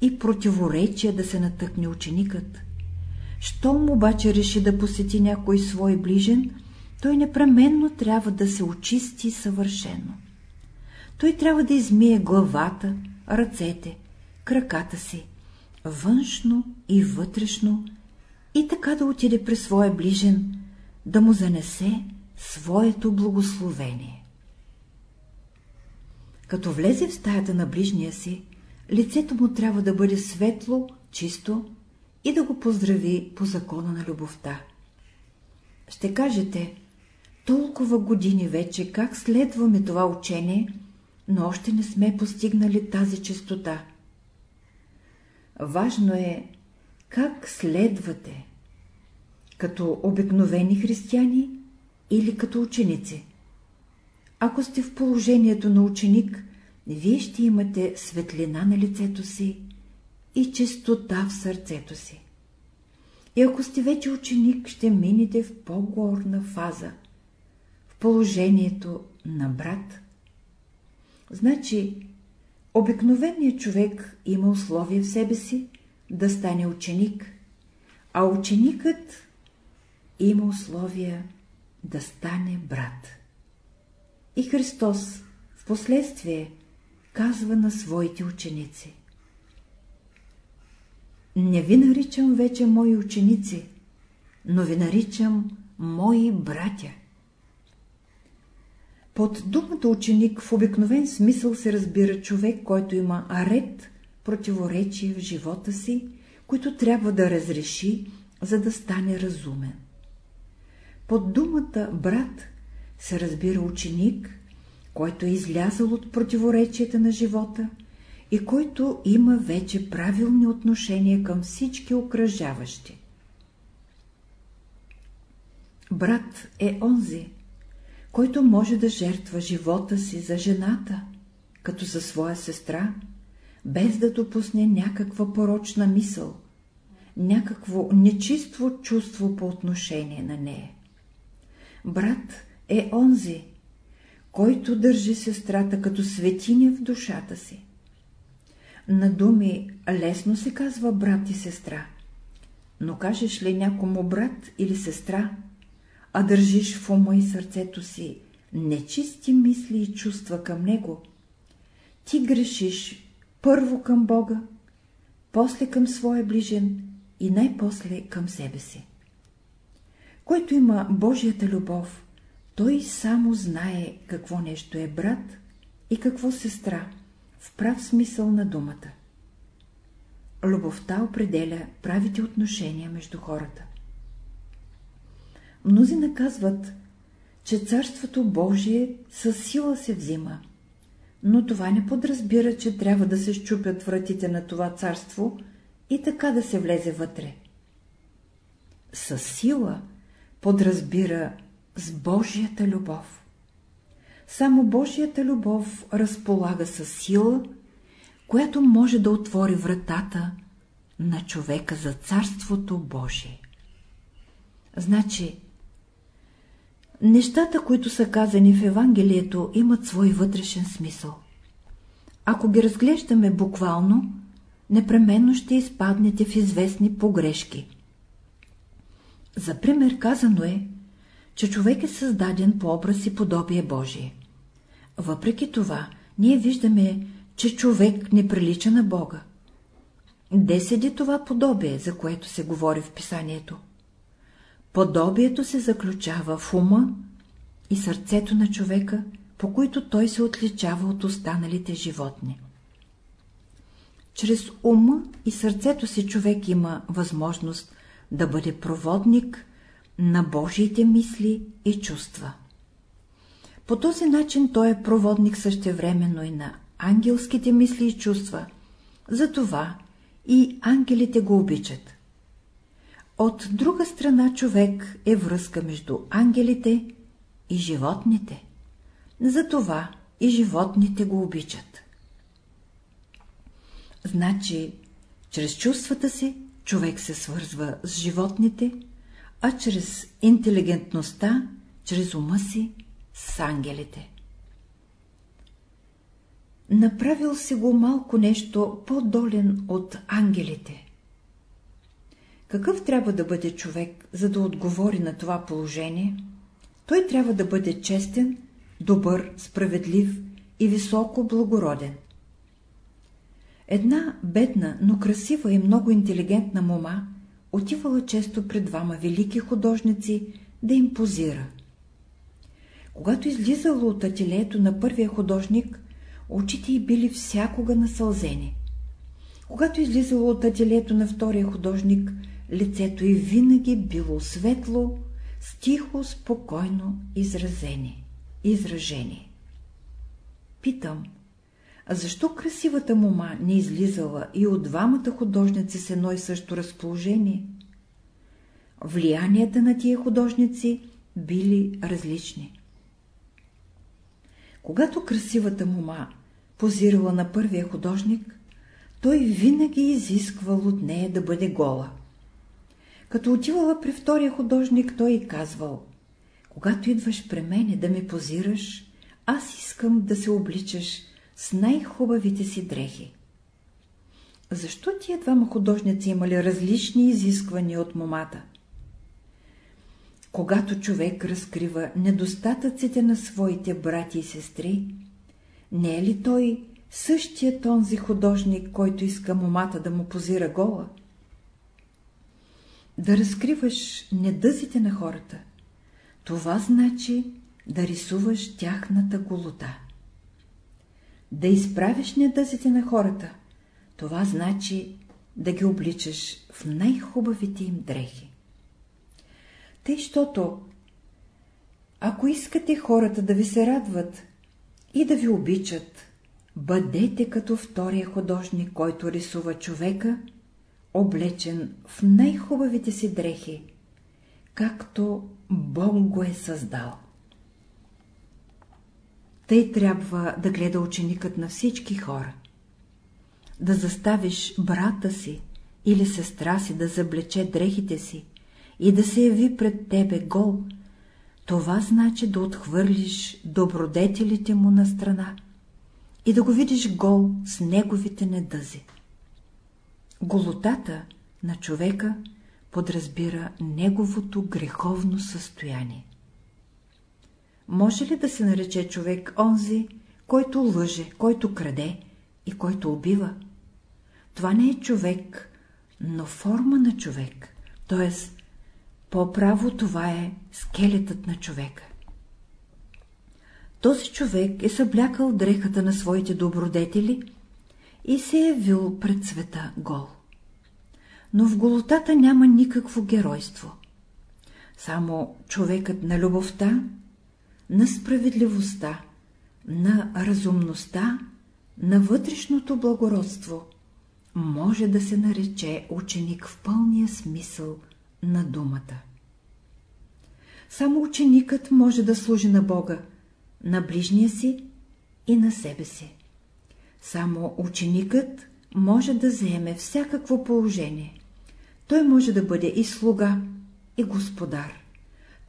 и противоречия да се натъкне ученикът. Щом обаче реши да посети някой свой ближен, той непременно трябва да се очисти съвършено. Той трябва да измие главата, ръцете, краката си, външно и вътрешно, и така да отиде при своя ближен, да му занесе своето благословение. Като влезе в стаята на ближния си, лицето му трябва да бъде светло, чисто и да го поздрави по закона на любовта. Ще кажете, толкова години вече как следваме това учение, но още не сме постигнали тази чистота. Важно е как следвате, като обикновени християни или като ученици. Ако сте в положението на ученик, вие ще имате светлина на лицето си и чистота в сърцето си. И ако сте вече ученик, ще минете в по-горна фаза, в положението на брат. Значи, обикновеният човек има условие в себе си да стане ученик, а ученикът има условия да стане брат. И Христос в последствие казва на своите ученици. Не ви наричам вече мои ученици, но ви наричам мои братя. Под думата ученик в обикновен смисъл се разбира човек, който има ред противоречия в живота си, които трябва да разреши, за да стане разумен. Под думата брат се разбира ученик, който е излязъл от противоречията на живота и който има вече правилни отношения към всички окръжаващи. Брат е онзи, който може да жертва живота си за жената, като за своя сестра, без да допусне някаква порочна мисъл, някакво нечиство чувство по отношение на нея. Брат е онзи, който държи сестрата като светиня в душата си. На думи лесно се казва брат и сестра, но кажеш ли някому брат или сестра, а държиш в ума и сърцето си нечисти мисли и чувства към него, ти грешиш първо към Бога, после към своя ближен и най-после към себе си. Който има Божията любов, той само знае какво нещо е брат и какво сестра, в прав смисъл на думата. Любовта определя правите отношения между хората. Мнози наказват, че Царството Божие със сила се взима, но това не подразбира, че трябва да се щупят вратите на това царство и така да се влезе вътре. Със сила подразбира с Божията любов. Само Божията любов разполага със сила, която може да отвори вратата на човека за Царството Божие. Значи, нещата, които са казани в Евангелието, имат свой вътрешен смисъл. ако ги разглеждаме буквално, непременно ще изпаднете в известни погрешки. За пример казано е, че човек е създаден по образ и подобие Божие. Въпреки това, ние виждаме, че човек не прилича на Бога. Де седи това подобие, за което се говори в писанието? Подобието се заключава в ума и сърцето на човека, по които той се отличава от останалите животни. Чрез ума и сърцето си човек има възможност да бъде проводник на Божиите мисли и чувства. По този начин той е проводник същевременно и на ангелските мисли и чувства, затова и ангелите го обичат. От друга страна човек е връзка между ангелите и животните, затова и животните го обичат. Значи, чрез чувствата си човек се свързва с животните, а чрез интелигентността, чрез ума си, с ангелите. Направил се го малко нещо по-долен от ангелите. Какъв трябва да бъде човек, за да отговори на това положение? Той трябва да бъде честен, добър, справедлив и високо благороден. Една бедна, но красива и много интелигентна мома отивала често пред двама велики художници да им позира. Когато излизала от ателието на първия художник, очите й били всякога насълзени. Когато излизала от ателието на втория художник, лицето й винаги било светло, стихо, спокойно изразени. изражение. Питам, защо красивата мома не излизала и от двамата художници с едно и също разположение? Влиянията на тия художници били различни. Когато красивата мома позирала на първия художник, той винаги изисквал от нея да бъде гола. Като отивала при втория художник, той и казвал, когато идваш при мене да ми позираш, аз искам да се обличаш с най-хубавите си дрехи. Защо тия двама художници имали различни изисквания от момата? Когато човек разкрива недостатъците на своите брати и сестри, не е ли той същият онзи художник, който иска момата да му позира гола? Да разкриваш недъзите на хората, това значи да рисуваш тяхната голота. Да изправиш недъзите на хората, това значи да ги обличаш в най-хубавите им дрехи. Тъй, щото, ако искате хората да ви се радват и да ви обичат, бъдете като втория художник, който рисува човека, облечен в най-хубавите си дрехи, както Бог го е създал. Тъй трябва да гледа ученикът на всички хора. Да заставиш брата си или сестра си да заблече дрехите си и да се яви пред тебе гол, това значи да отхвърлиш добродетелите му на страна и да го видиш гол с неговите недъзи. Голотата на човека подразбира неговото греховно състояние. Може ли да се нарече човек онзи, който лъже, който краде и който убива? Това не е човек, но форма на човек, т.е. по-право това е скелетът на човека. Този човек е съблякал дрехата на своите добродетели и се е вил пред света гол. Но в голотата няма никакво геройство. Само човекът на любовта на справедливостта, на разумността, на вътрешното благородство, може да се нарече ученик в пълния смисъл на думата. Само ученикът може да служи на Бога, на ближния си и на себе си. Само ученикът може да заеме всякакво положение. Той може да бъде и слуга, и господар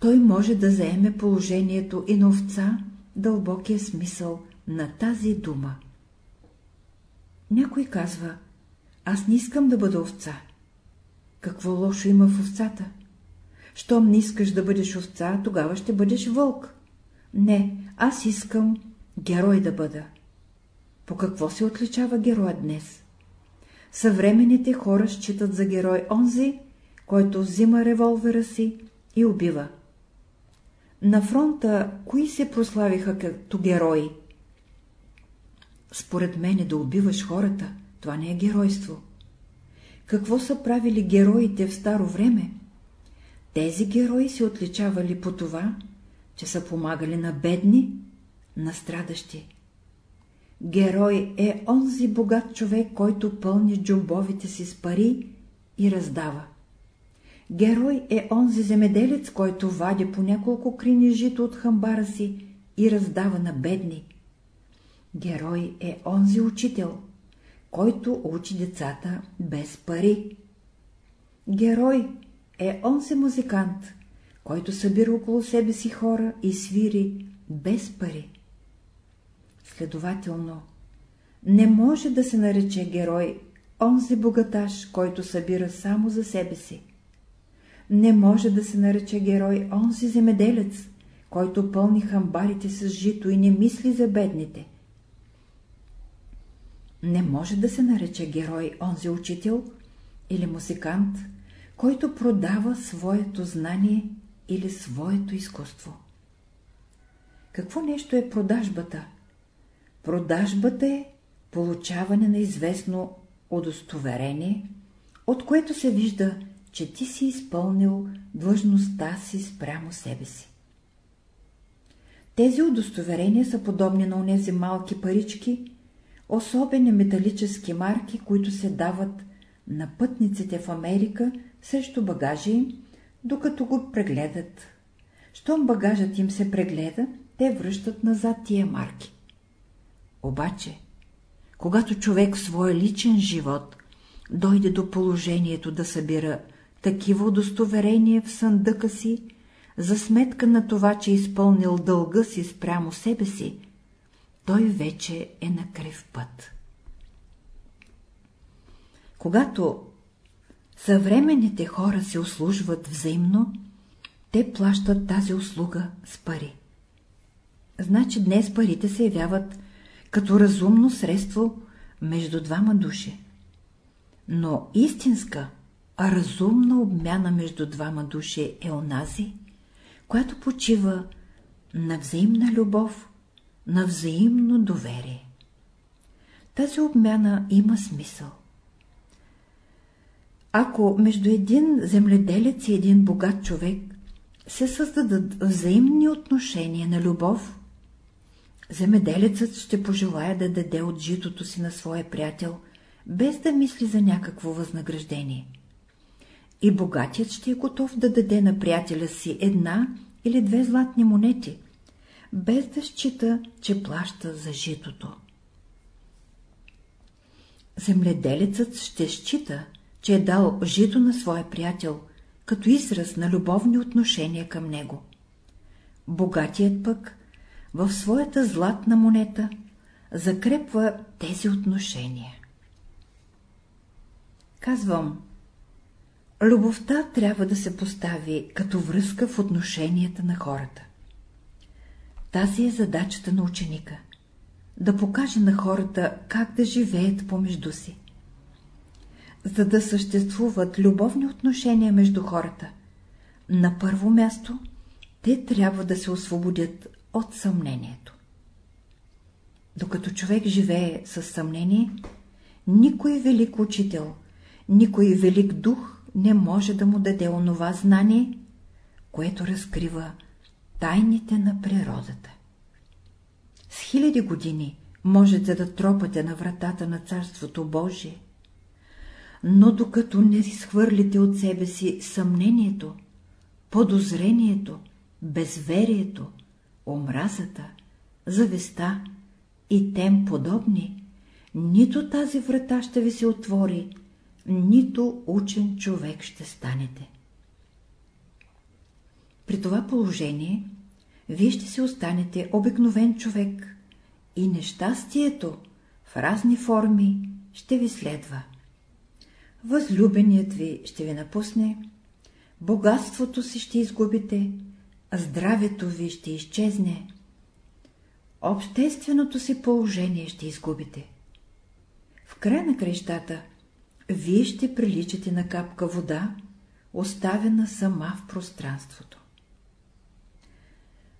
той може да заеме положението и на овца, дълбокия смисъл на тази дума. Някой казва, аз не искам да бъда овца. Какво лошо има в овцата? Щом не искаш да бъдеш овца, тогава ще бъдеш вълк. Не, аз искам герой да бъда. По какво се отличава героя днес? Съвременните хора считат за герой онзи, който взима револвера си и убива. На фронта кои се прославиха като герои? Според мене да убиваш хората, това не е геройство. Какво са правили героите в старо време? Тези герои се отличавали по това, че са помагали на бедни, на страдащи. Герой е онзи богат човек, който пълни джумбовите си с пари и раздава. Герой е онзи земеделец, който вади по няколко крини жито от хамбара си и раздава на бедни. Герой е онзи учител, който учи децата без пари. Герой е онзи музикант, който събира около себе си хора и свири без пари. Следователно, не може да се нарече герой онзи богаташ, който събира само за себе си. Не може да се нарече герой онзи земеделец, който пълни хамбарите с жито и не мисли за бедните. Не може да се нарече герой онзи учител или музикант, който продава своето знание или своето изкуство. Какво нещо е продажбата? Продажбата е получаване на известно удостоверение, от което се вижда, че ти си изпълнил длъжността си спрямо себе си. Тези удостоверения са подобни на онези малки парички, особени металически марки, които се дават на пътниците в Америка срещу багажа им, докато го прегледат. Щом багажът им се прегледа, те връщат назад тия марки. Обаче, когато човек в своя личен живот дойде до положението да събира такива удостоверения в съндъка си, за сметка на това, че е изпълнил дълга си спрямо себе си, той вече е на крив път. Когато съвременните хора се услужват взаимно, те плащат тази услуга с пари. Значи днес парите се явяват като разумно средство между двама души. Но истинска, разумна обмяна между двама души е онази, която почива на взаимна любов, на взаимно доверие. Тази обмяна има смисъл. Ако между един земледелец и един богат човек се създадат взаимни отношения на любов, земеделецът ще пожелая да даде от житото си на своя приятел, без да мисли за някакво възнаграждение. И богатият ще е готов да даде на приятеля си една или две златни монети, без да счита, че плаща за житото. Земледелецът ще счита, че е дал жито на своя приятел, като израз на любовни отношения към него. Богатият пък в своята златна монета закрепва тези отношения. Казвам, любовта трябва да се постави като връзка в отношенията на хората. Тази е задачата на ученика – да покаже на хората как да живеят помежду си. За да съществуват любовни отношения между хората, на първо място те трябва да се освободят от съмнението. Докато човек живее с съмнение, никой велик учител, никой велик дух не може да му даде онова знание, което разкрива тайните на природата. С хиляди години можете да тропате на вратата на Царството Божие, но докато не изхвърлите от себе си съмнението, подозрението, безверието, омразата, завеста и тем подобни, нито тази врата ще ви се отвори, нито учен човек ще станете. При това положение вие ще се останете обикновен човек и нещастието в разни форми ще ви следва. Възлюбеният ви ще ви напусне, богатството си ще изгубите, здравето ви ще изчезне, общественото си положение ще изгубите. В край на крещата вие ще приличате на капка вода, оставена сама в пространството.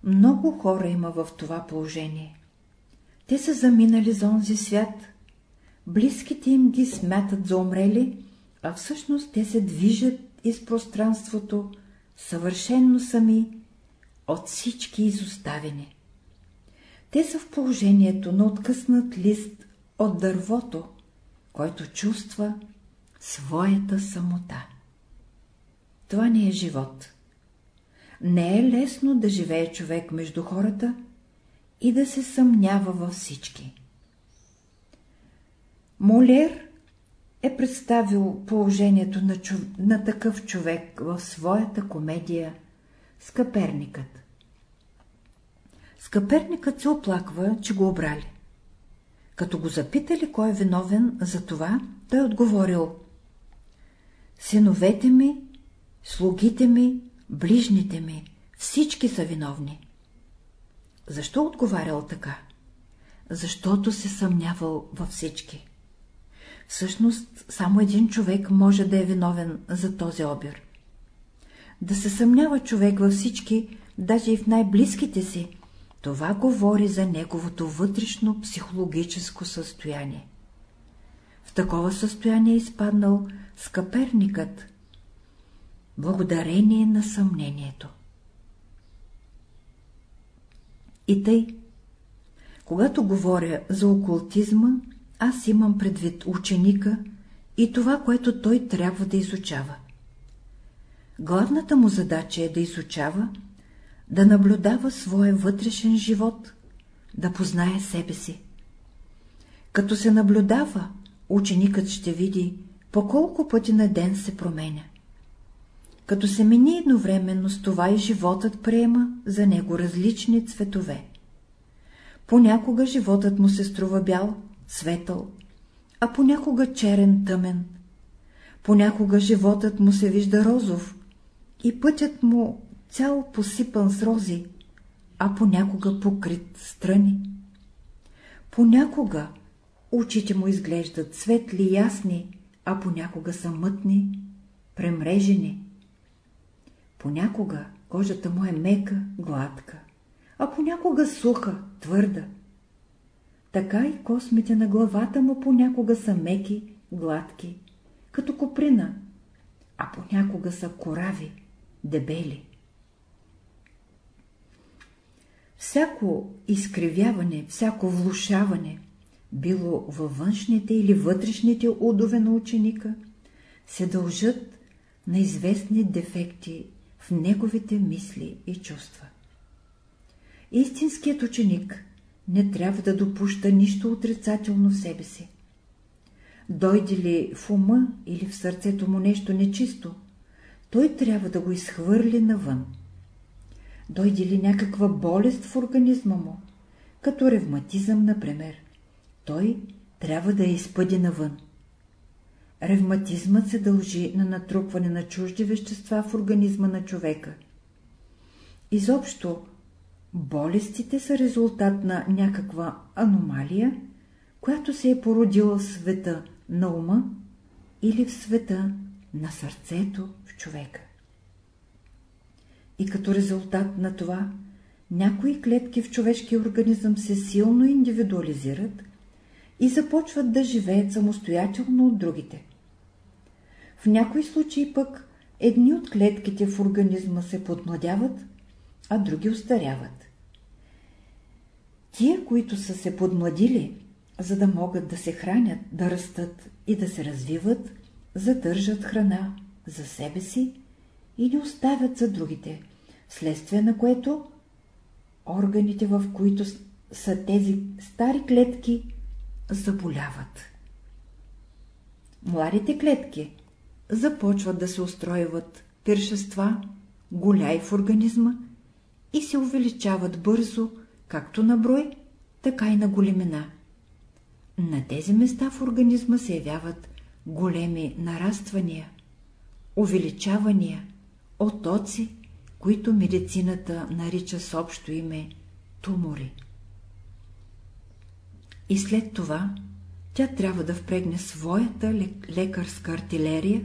Много хора има в това положение. Те са заминали за онзи свят, близките им ги смятат за умрели, а всъщност те се движат из пространството съвършенно сами, от всички изоставени. Те са в положението на откъснат лист от дървото, който чувства своята самота. Това не е живот. Не е лесно да живее човек между хората и да се съмнява във всички. Молер е представил положението на, чов... на такъв човек в своята комедия Скъперникът. Скъперникът се оплаква, че го обрали. Като го запитали кой е виновен за това, той отговорил Синовете ми, слугите ми, ближните ми, всички са виновни. Защо отговарял така? Защото се съмнявал във всички. Всъщност, само един човек може да е виновен за този обир. Да се съмнява човек във всички, даже и в най-близките си, това говори за неговото вътрешно психологическо състояние. В такова състояние е изпаднал скъперникът, благодарение на съмнението. И тъй, когато говоря за окултизма, аз имам предвид ученика и това, което той трябва да изучава. Главната му задача е да изучава, да наблюдава своя вътрешен живот, да познае себе си. Като се наблюдава, ученикът ще види по колко пъти на ден се променя. Като се мини едновременно с това и животът приема за него различни цветове. Понякога животът му се струва бял, светъл, а понякога черен, тъмен. Понякога животът му се вижда розов и пътят му цял посипан с рози, а понякога покрит страни. Понякога очите му изглеждат светли и ясни, а понякога са мътни, премрежени. Понякога кожата му е мека, гладка, а понякога суха, твърда. Така и космите на главата му понякога са меки, гладки, като коприна, а понякога са корави, дебели. Всяко изкривяване, всяко влушаване, било във външните или вътрешните удове на ученика, се дължат на известни дефекти в неговите мисли и чувства. Истинският ученик не трябва да допуща нищо отрицателно в себе си. Дойде ли в ума или в сърцето му нещо нечисто, той трябва да го изхвърли навън. Дойде ли някаква болест в организма му, като ревматизъм, например, той трябва да я изпъди навън. Ревматизмът се дължи на натрупване на чужди вещества в организма на човека. Изобщо, болестите са резултат на някаква аномалия, която се е породила в света на ума или в света на сърцето в човека. И като резултат на това, някои клетки в човешкия организъм се силно индивидуализират и започват да живеят самостоятелно от другите. В някои случаи пък едни от клетките в организма се подмладяват, а други устаряват. Тия, които са се подмладили, за да могат да се хранят, да растат и да се развиват, задържат храна за себе си и не оставят за другите, вследствие на което органите, в които са тези стари клетки, заболяват. Младите клетки започват да се устройват пиршества, голяй в организма и се увеличават бързо, както на брой, така и на големина. на тези места в организма се явяват големи нараствания, увеличавания, отоци, които медицината нарича с общо име тумори. И след това тя трябва да впрегне своята лекарска артилерия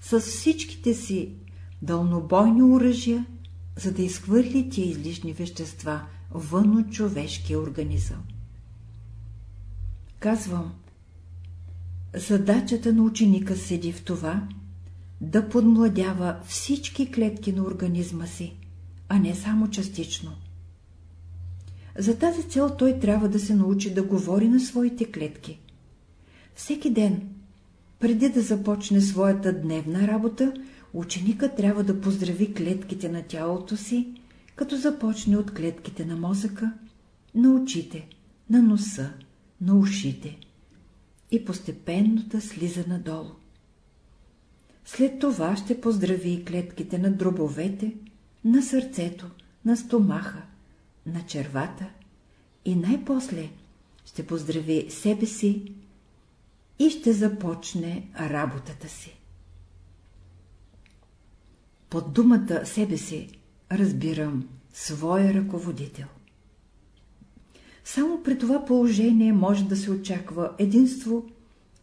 с всичките си дълнобойни оръжия, за да изхвърли тия излишни вещества вън от човешкия организъм. Казвам, задачата на ученика седи в това, да подмладява всички клетки на организма си, а не само частично. За тази цел той трябва да се научи да говори на своите клетки. Всеки ден, преди да започне своята дневна работа, ученика трябва да поздрави клетките на тялото си, като започне от клетките на мозъка, на очите, на носа, на ушите и постепенно да слиза надолу. След това ще поздрави и клетките на дробовете, на сърцето, на стомаха, на червата и най-после ще поздрави себе си и ще започне работата си. Под думата себе си разбирам своя ръководител. Само при това положение може да се очаква единство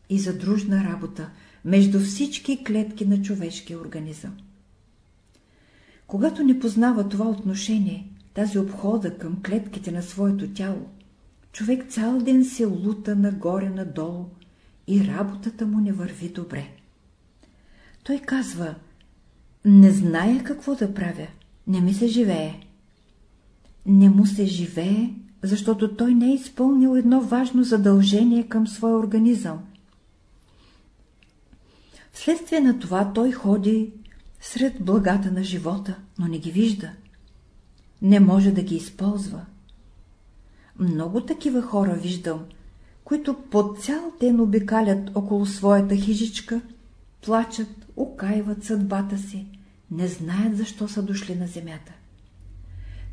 и задружна работа между всички клетки на човешкия организъм. Когато не познава това отношение, тази обхода към клетките на своето тяло, човек цял ден се лута нагоре-надолу и работата му не върви добре. Той казва, не зная какво да правя, не ми се живее. Не му се живее, защото той не е изпълнил едно важно задължение към своя организъм. Вследствие на това той ходи сред благата на живота, но не ги вижда. Не може да ги използва. Много такива хора виждам, които по цял ден обикалят около своята хижичка, плачат, окаиват съдбата си, не знаят защо са дошли на земята.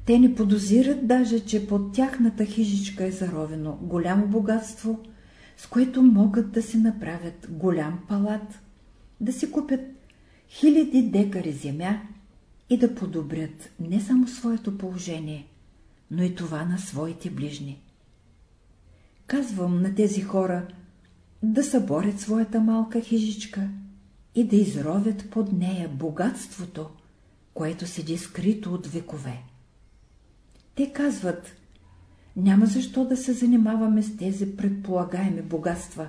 Те не подозират даже, че под тяхната хижичка е заровено голямо богатство, с което могат да си направят голям палат, да си купят хиляди декари земя и да подобрят не само своето положение, но и това на своите ближни. Казвам на тези хора да съборят своята малка хижичка и да изровят под нея богатството, което седи скрито от векове. Те казват, няма защо да се занимаваме с тези предполагаеми богатства,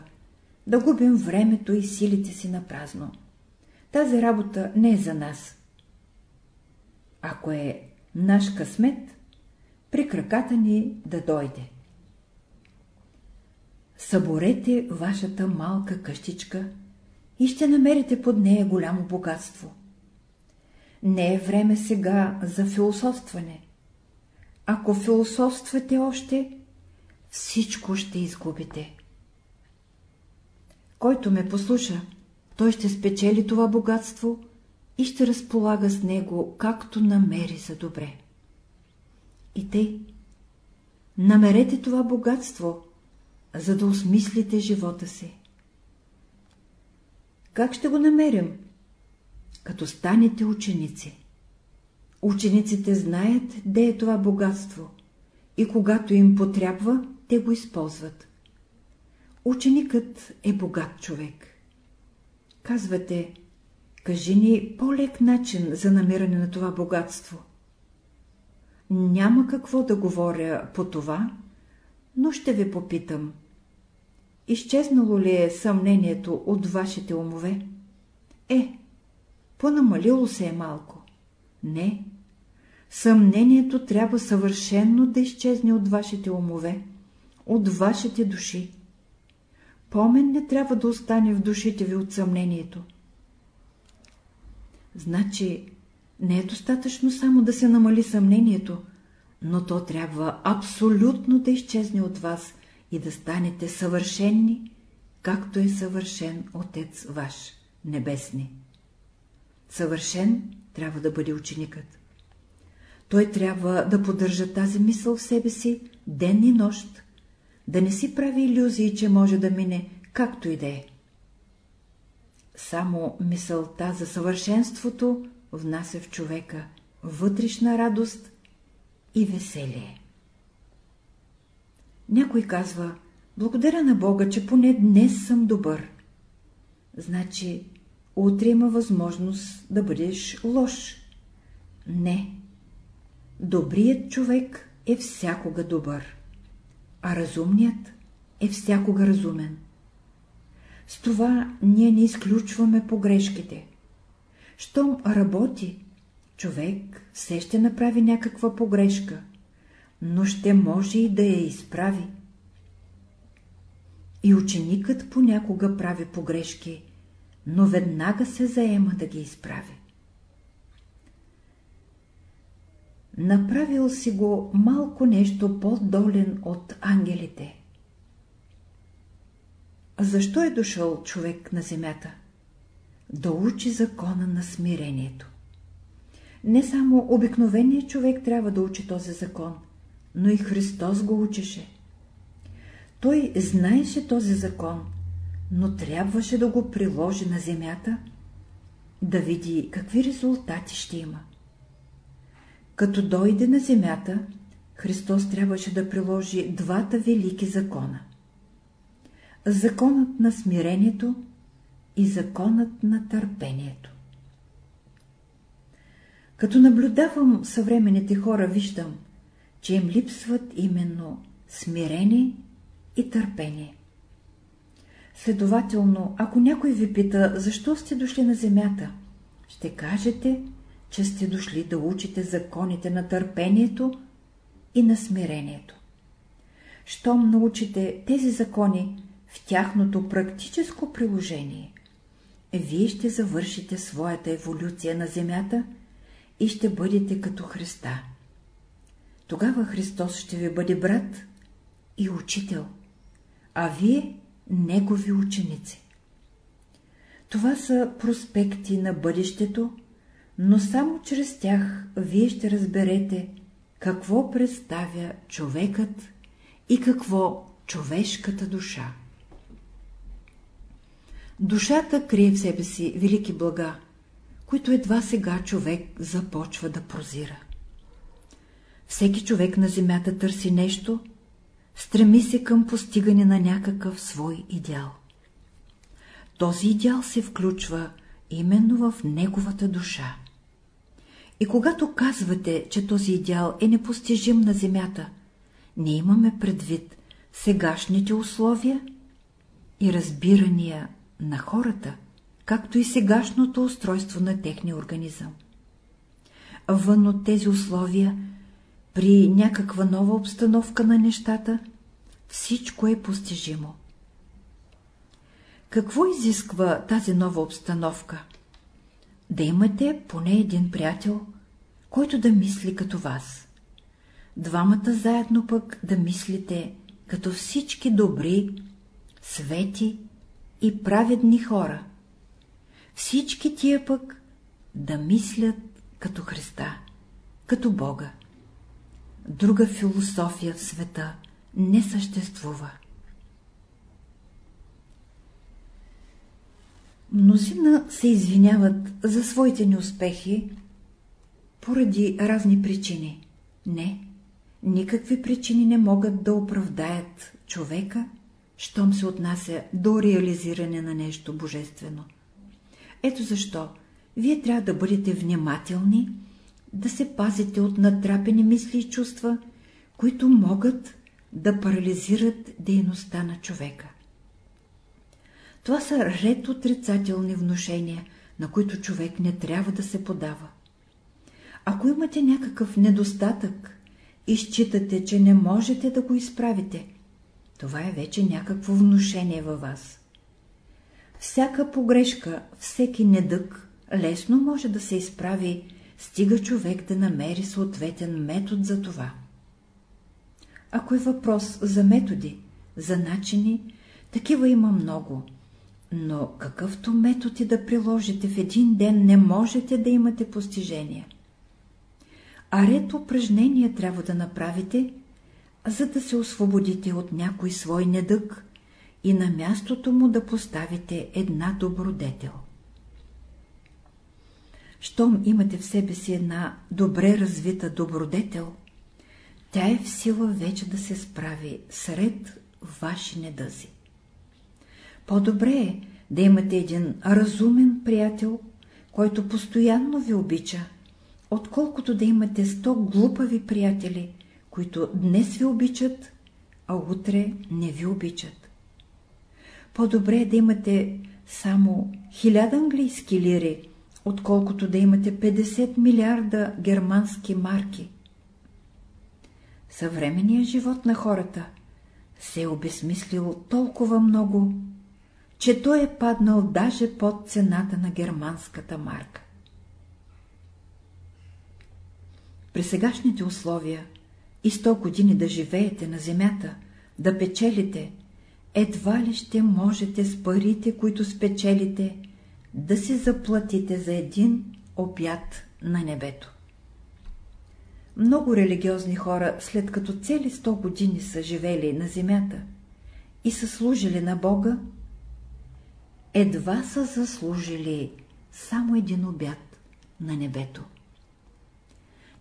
да губим времето и силите си на празно. Тази работа не е за нас. Ако е наш късмет, при краката ни да дойде. Съборете вашата малка къщичка и ще намерите под нея голямо богатство. Не е време сега за философстване. Ако философствате още, всичко ще изгубите. Който ме послуша, той ще спечели това богатство и ще разполага с него, както намери за добре. И тъй, намерете това богатство, за да осмислите живота си. Как ще го намерим? Като станете ученици. Учениците знаят, де е това богатство и когато им потрябва, те го използват. Ученикът е богат човек. Казвате, кажи ни по-лек начин за намиране на това богатство. Няма какво да говоря по това, но ще ви попитам. Изчезнало ли е съмнението от вашите умове? Е, понамалило се е малко. Не. Съмнението трябва съвършенно да изчезне от вашите умове, от вашите души. Помен не трябва да остане в душите ви от съмнението. Значи, не е достатъчно само да се намали съмнението, но то трябва абсолютно да изчезне от вас и да станете съвършенни, както е съвършен Отец ваш, небесни. Съвършен трябва да бъде ученикът. Той трябва да поддържа тази мисъл в себе си ден и нощ, да не си прави иллюзии, че може да мине както и да е. Само мисълта за съвършенството внася в човека вътрешна радост и веселие. Някой казва, благодаря на Бога, че поне днес съм добър. Значи, утре има възможност да бъдеш лош. Не. Добрият човек е всякога добър, а разумният е всякога разумен. С това ние не изключваме погрешките. Щом работи, човек все ще направи някаква погрешка, но ще може и да я изправи. И ученикът понякога прави погрешки, но веднага се заема да ги изправи. Направил си го малко нещо по-долен от ангелите. Защо е дошъл човек на земята? Да учи закона на смирението. Не само обикновеният човек трябва да учи този закон, но и Христос го учеше. Той знаеше този закон, но трябваше да го приложи на земята, да види какви резултати ще има. Като дойде на земята, Христос трябваше да приложи двата велики закона. Законът на смирението и законът на търпението. Като наблюдавам съвременните хора, виждам, че им липсват именно смирение и търпение. Следователно, ако някой ви пита, защо сте дошли на земята, ще кажете, че сте дошли да учите законите на търпението и на смирението. Щом научите тези закони в тяхното практическо приложение, вие ще завършите своята еволюция на земята и ще бъдете като Христа. Тогава Христос ще ви бъде брат и учител, а вие негови ученици. Това са проспекти на бъдещето, но само чрез тях вие ще разберете какво представя човекът и какво човешката душа. Душата крие в себе си велики блага, които едва сега човек започва да прозира. Всеки човек на земята търси нещо, стреми се към постигане на някакъв свой идеал. Този идеал се включва именно в неговата душа. И когато казвате, че този идеал е непостижим на земята, не имаме предвид сегашните условия и разбирания на хората, както и сегашното устройство на техния организъм. Вън от тези условия, при някаква нова обстановка на нещата, всичко е постижимо. Какво изисква тази нова обстановка? Да имате поне един приятел, който да мисли като вас. Двамата заедно пък да мислите като всички добри, свети и праведни хора. Всички тия пък да мислят като Христа, като Бога. Друга философия в света не съществува. Мнозина се извиняват за своите неуспехи поради разни причини. Не, никакви причини не могат да оправдаят човека, щом се отнася до реализиране на нещо божествено. Ето защо вие трябва да бъдете внимателни, да се пазите от натрапени мисли и чувства, които могат да парализират дейността на човека. Това са ред отрицателни внушения, на които човек не трябва да се подава. Ако имате някакъв недостатък и считате, че не можете да го изправите, това е вече някакво внушение във вас. Всяка погрешка, всеки недък лесно може да се изправи, стига човек да намери съответен метод за това. Ако е въпрос за методи, за начини, такива има много, но какъвто метод и да приложите в един ден, не можете да имате постижения. А ред упражнения трябва да направите, за да се освободите от някой свой недък и на мястото му да поставите една добродетел. Щом имате в себе си една добре развита добродетел, тя е в сила вече да се справи сред ваши недъзи. По-добре е да имате един разумен приятел, който постоянно ви обича, отколкото да имате сто глупави приятели, които днес ви обичат, а утре не ви обичат. По-добре е да имате само хиляда английски лири, отколкото да имате 50 милиарда германски марки. Съвременният живот на хората се е обесмислил толкова много, че той е паднал даже под цената на германската марка. При сегашните условия и сто години да живеете на земята, да печелите, едва ли ще можете с парите, които спечелите, да си заплатите за един обяд на небето. Много религиозни хора, след като цели сто години са живели на земята и са служили на Бога, едва са заслужили само един обяд на небето.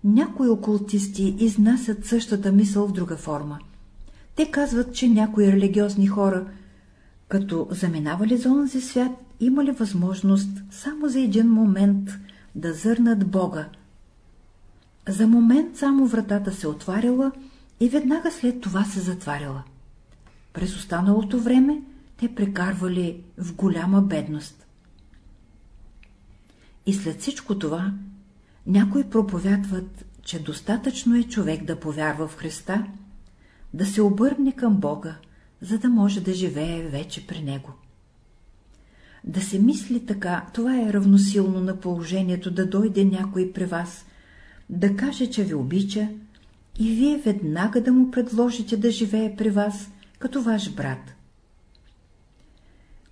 Някои окултисти изнасят същата мисъл в друга форма. Те казват, че някои религиозни хора, като заминавали за онзи свят, имали възможност само за един момент да зърнат Бога. За момент само вратата се отваряла и веднага след това се затваряла. През останалото време те прекарвали в голяма бедност. И след всичко това, някои проповядват, че достатъчно е човек да повярва в Христа, да се обърне към Бога, за да може да живее вече при Него. Да се мисли така, това е равносилно на положението да дойде някой при вас, да каже, че ви обича, и вие веднага да му предложите да живее при вас, като ваш брат.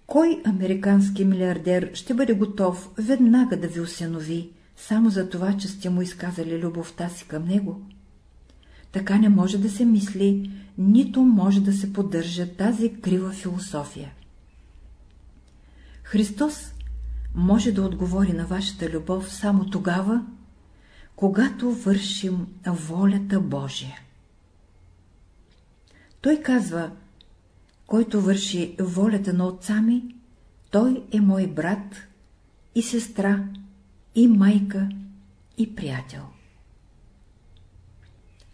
Кой американски милиардер ще бъде готов веднага да ви усинови, само за това, че сте му изказали любовта си към него? Така не може да се мисли, нито може да се поддържа тази крива философия. Христос може да отговори на вашата любов само тогава, когато вършим волята Божия. Той казва, който върши волята на отца ми, той е мой брат и сестра, и майка, и приятел.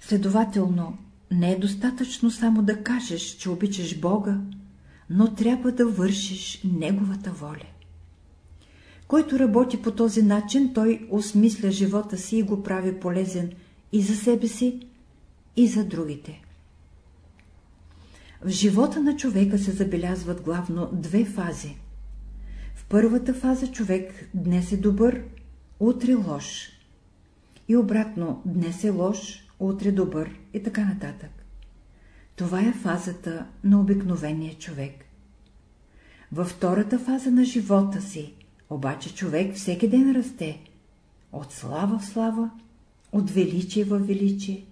Следователно, не е достатъчно само да кажеш, че обичаш Бога, но трябва да вършиш Неговата воля. Който работи по този начин, той осмисля живота си и го прави полезен и за себе си, и за другите. В живота на човека се забелязват главно две фази. В първата фаза човек днес е добър, утре лош. И обратно, днес е лош, утре добър и така нататък. Това е фазата на обикновения човек. Във втората фаза на живота си, обаче човек всеки ден расте, от слава в слава, от величие в величие,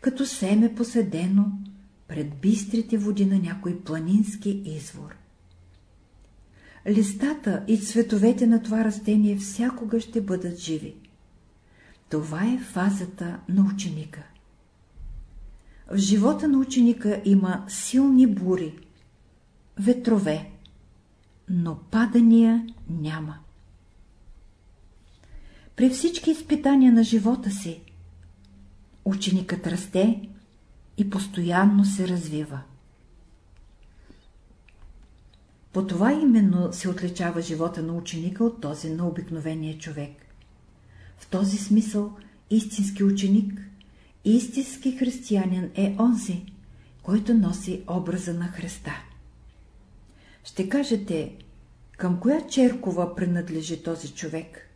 като семе поседено пред бистрите води на някой планински извор. Листата и цветовете на това растение всякога ще бъдат живи. Това е фазата на ученика. В живота на ученика има силни бури, ветрове, но падания няма. При всички изпитания на живота си, ученикът расте и постоянно се развива. По това именно се отличава живота на ученика от този на обикновения човек. В този смисъл истински ученик, истински християнин е онзи, който носи образа на Христа. Ще кажете, към коя черкова принадлежи този човек?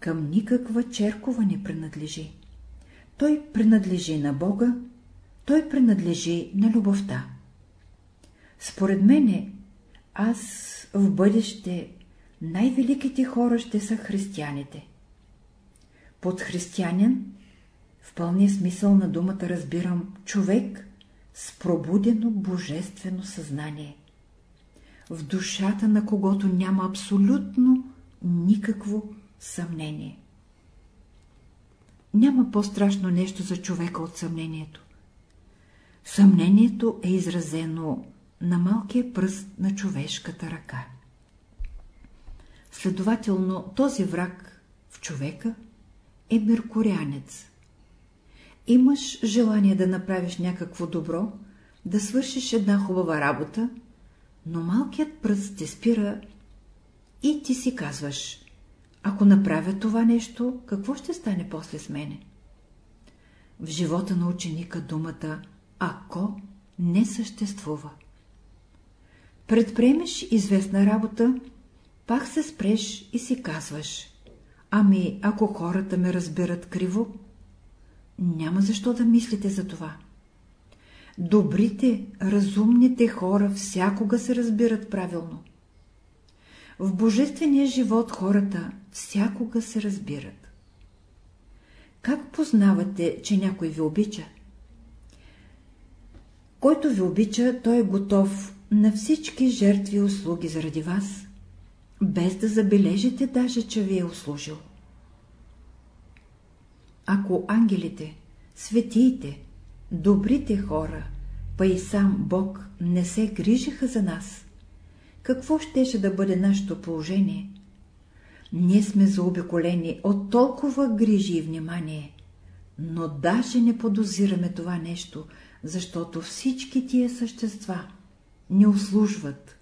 Към никаква черкова не принадлежи. Той принадлежи на Бога, той принадлежи на любовта. Според мене, аз в бъдеще най-великите хора ще са християните. Под християнин В пълния смисъл на думата разбирам човек с пробудено божествено съзнание. В душата на когото няма абсолютно никакво съмнение. Няма по-страшно нещо за човека от съмнението. Съмнението е изразено на малкия пръст на човешката ръка. Следователно, този враг в човека е меркурянец. Имаш желание да направиш някакво добро, да свършиш една хубава работа, но малкият пръст те спира и ти си казваш, ако направя това нещо, какво ще стане после с мене? В живота на ученика думата «ако» не съществува. Предприемеш известна работа, пак се спреш и си казваш «Ами, ако хората ме разберат криво?» Няма защо да мислите за това. Добрите, разумните хора всякога се разбират правилно. В божествения живот хората всякога се разбират. Как познавате, че някой ви обича? Който ви обича, той е готов на всички жертви и услуги заради вас, без да забележите даже, че ви е услужил. Ако ангелите, светиите, добрите хора, па и сам Бог не се грижиха за нас, какво щеше да бъде нашето положение? Ние сме заобиколени от толкова грижи и внимание, но даже не подозираме това нещо, защото всички тия същества не услужват,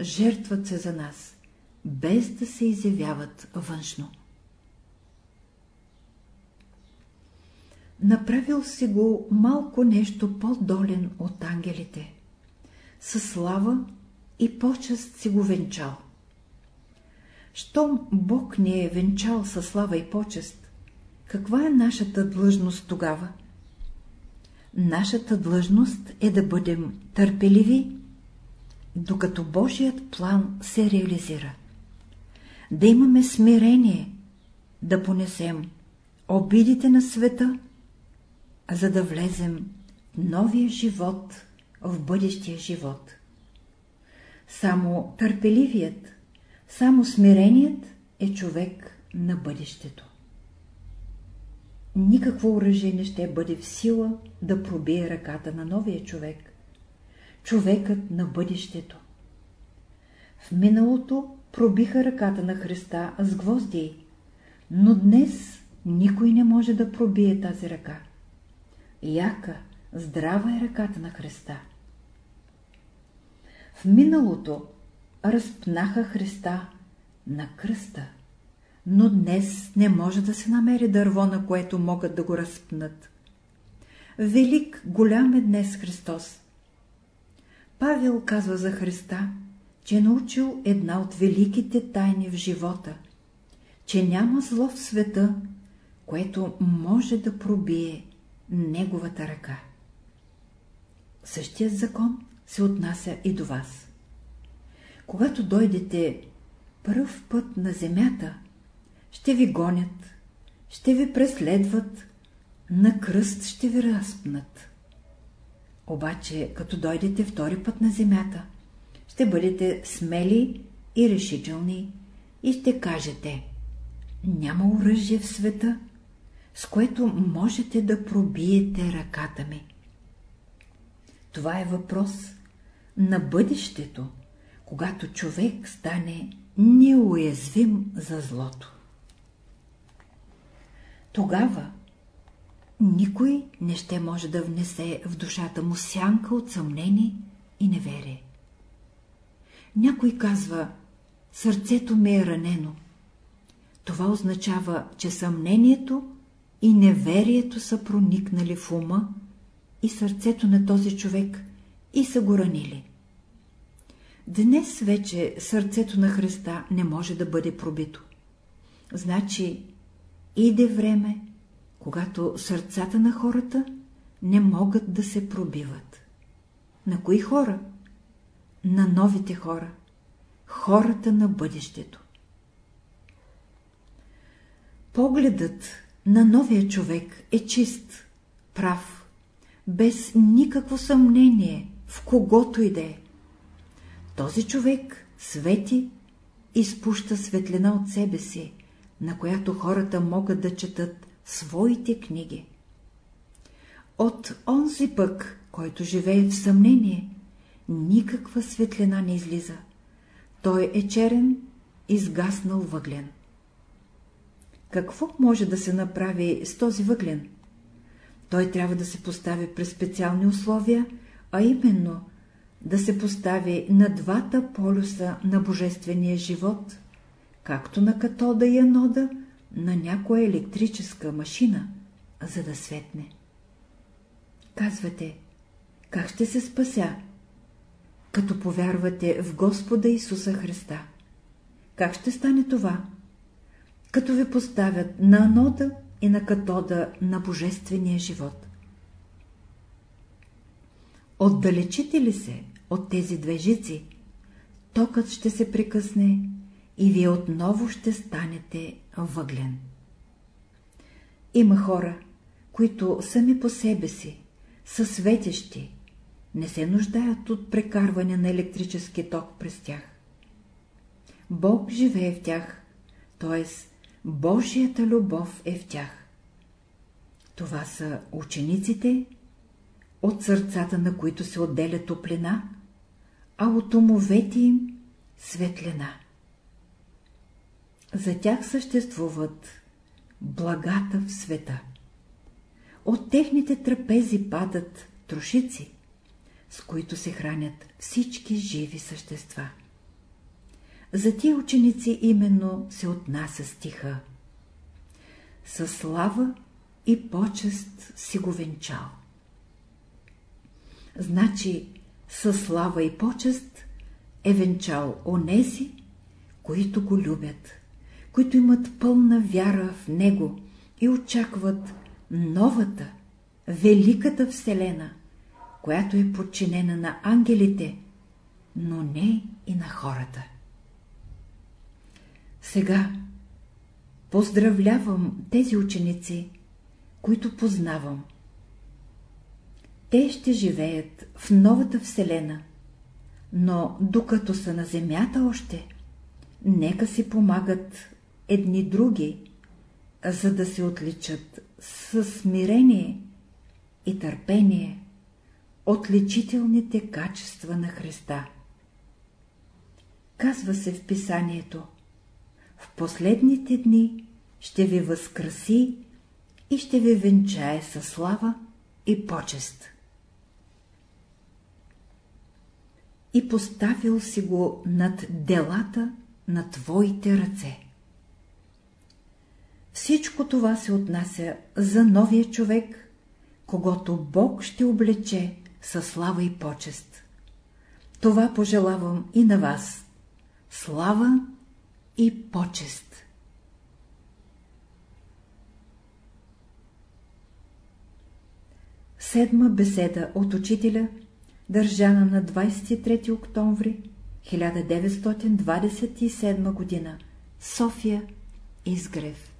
жертват се за нас, без да се изявяват външно. Направил си го малко нещо по-долен от ангелите. Със слава и почест си го венчал. Щом Бог ни е венчал със слава и почест, каква е нашата длъжност тогава? Нашата длъжност е да бъдем търпеливи, докато Божият план се реализира. Да имаме смирение, да понесем обидите на света, за да влезем в новия живот, в бъдещия живот. Само търпеливият, само смиреният е човек на бъдещето. Никакво оръжие не ще бъде в сила да пробие ръката на новия човек, човекът на бъдещето. В миналото пробиха ръката на Христа с гвозди, но днес никой не може да пробие тази ръка. Яка, здрава е ръката на Христа. В миналото разпнаха Христа на кръста, но днес не може да се намери дърво, на което могат да го разпнат. Велик, голям е днес Христос. Павел казва за Христа, че е научил една от великите тайни в живота, че няма зло в света, което може да пробие неговата ръка. Същият закон се отнася и до вас. Когато дойдете пръв път на земята, ще ви гонят, ще ви преследват, на кръст ще ви разпнат. Обаче, като дойдете втори път на земята, ще бъдете смели и решителни и ще кажете няма оръжие в света, с което можете да пробиете ръката ми. Това е въпрос на бъдещето, когато човек стане неуязвим за злото. Тогава никой не ще може да внесе в душата му сянка от съмнение и неверие. Някой казва, сърцето ми е ранено. Това означава, че съмнението и неверието са проникнали в ума и сърцето на този човек и са го ранили. Днес вече сърцето на Христа не може да бъде пробито. Значи, иде време, когато сърцата на хората не могат да се пробиват. На кои хора? На новите хора. Хората на бъдещето. Погледът, на новия човек е чист, прав, без никакво съмнение в когото и да е. Този човек свети и спуща светлина от себе си, на която хората могат да четат своите книги. От онзи пък, който живее в съмнение, никаква светлина не излиза. Той е черен, изгаснал въглен. Какво може да се направи с този въглен? Той трябва да се постави през специални условия, а именно да се постави на двата полюса на божествения живот, както на катода и анода, на някоя електрическа машина, за да светне. Казвате, как ще се спася? Като повярвате в Господа Исуса Христа. Как ще стане това? Като ви поставят на анода и на катода на Божествения живот. Отдалечите ли се от тези две жици, токът ще се прекъсне и вие отново ще станете въглен. Има хора, които сами по себе си са светещи, не се нуждаят от прекарване на електрически ток през тях. Бог живее в тях, т.е. Божията любов е в тях. Това са учениците, от сърцата на които се отделя топлина, а от умовете им светлина. За тях съществуват благата в света. От техните трапези падат трошици, с които се хранят всички живи същества. За тия ученици именно се отнася стиха. Със слава и почест си го венчал. Значи, със слава и почест е венчал онези, които го любят, които имат пълна вяра в него и очакват новата, великата Вселена, която е подчинена на ангелите, но не и на хората. Сега поздравлявам тези ученици, които познавам. Те ще живеят в новата Вселена, но докато са на земята още, нека си помагат едни други, за да се отличат с смирение и търпение отличителните качества на Христа. Казва се в писанието В последните дни ще ви възкраси и ще ви венчае със слава и почест. И поставил си го над делата на твоите ръце. Всичко това се отнася за новия човек, когато Бог ще облече със слава и почест. Това пожелавам и на вас. Слава и почест. Седма беседа от учителя, държана на 23 октомври 1927 г. София, Изгрев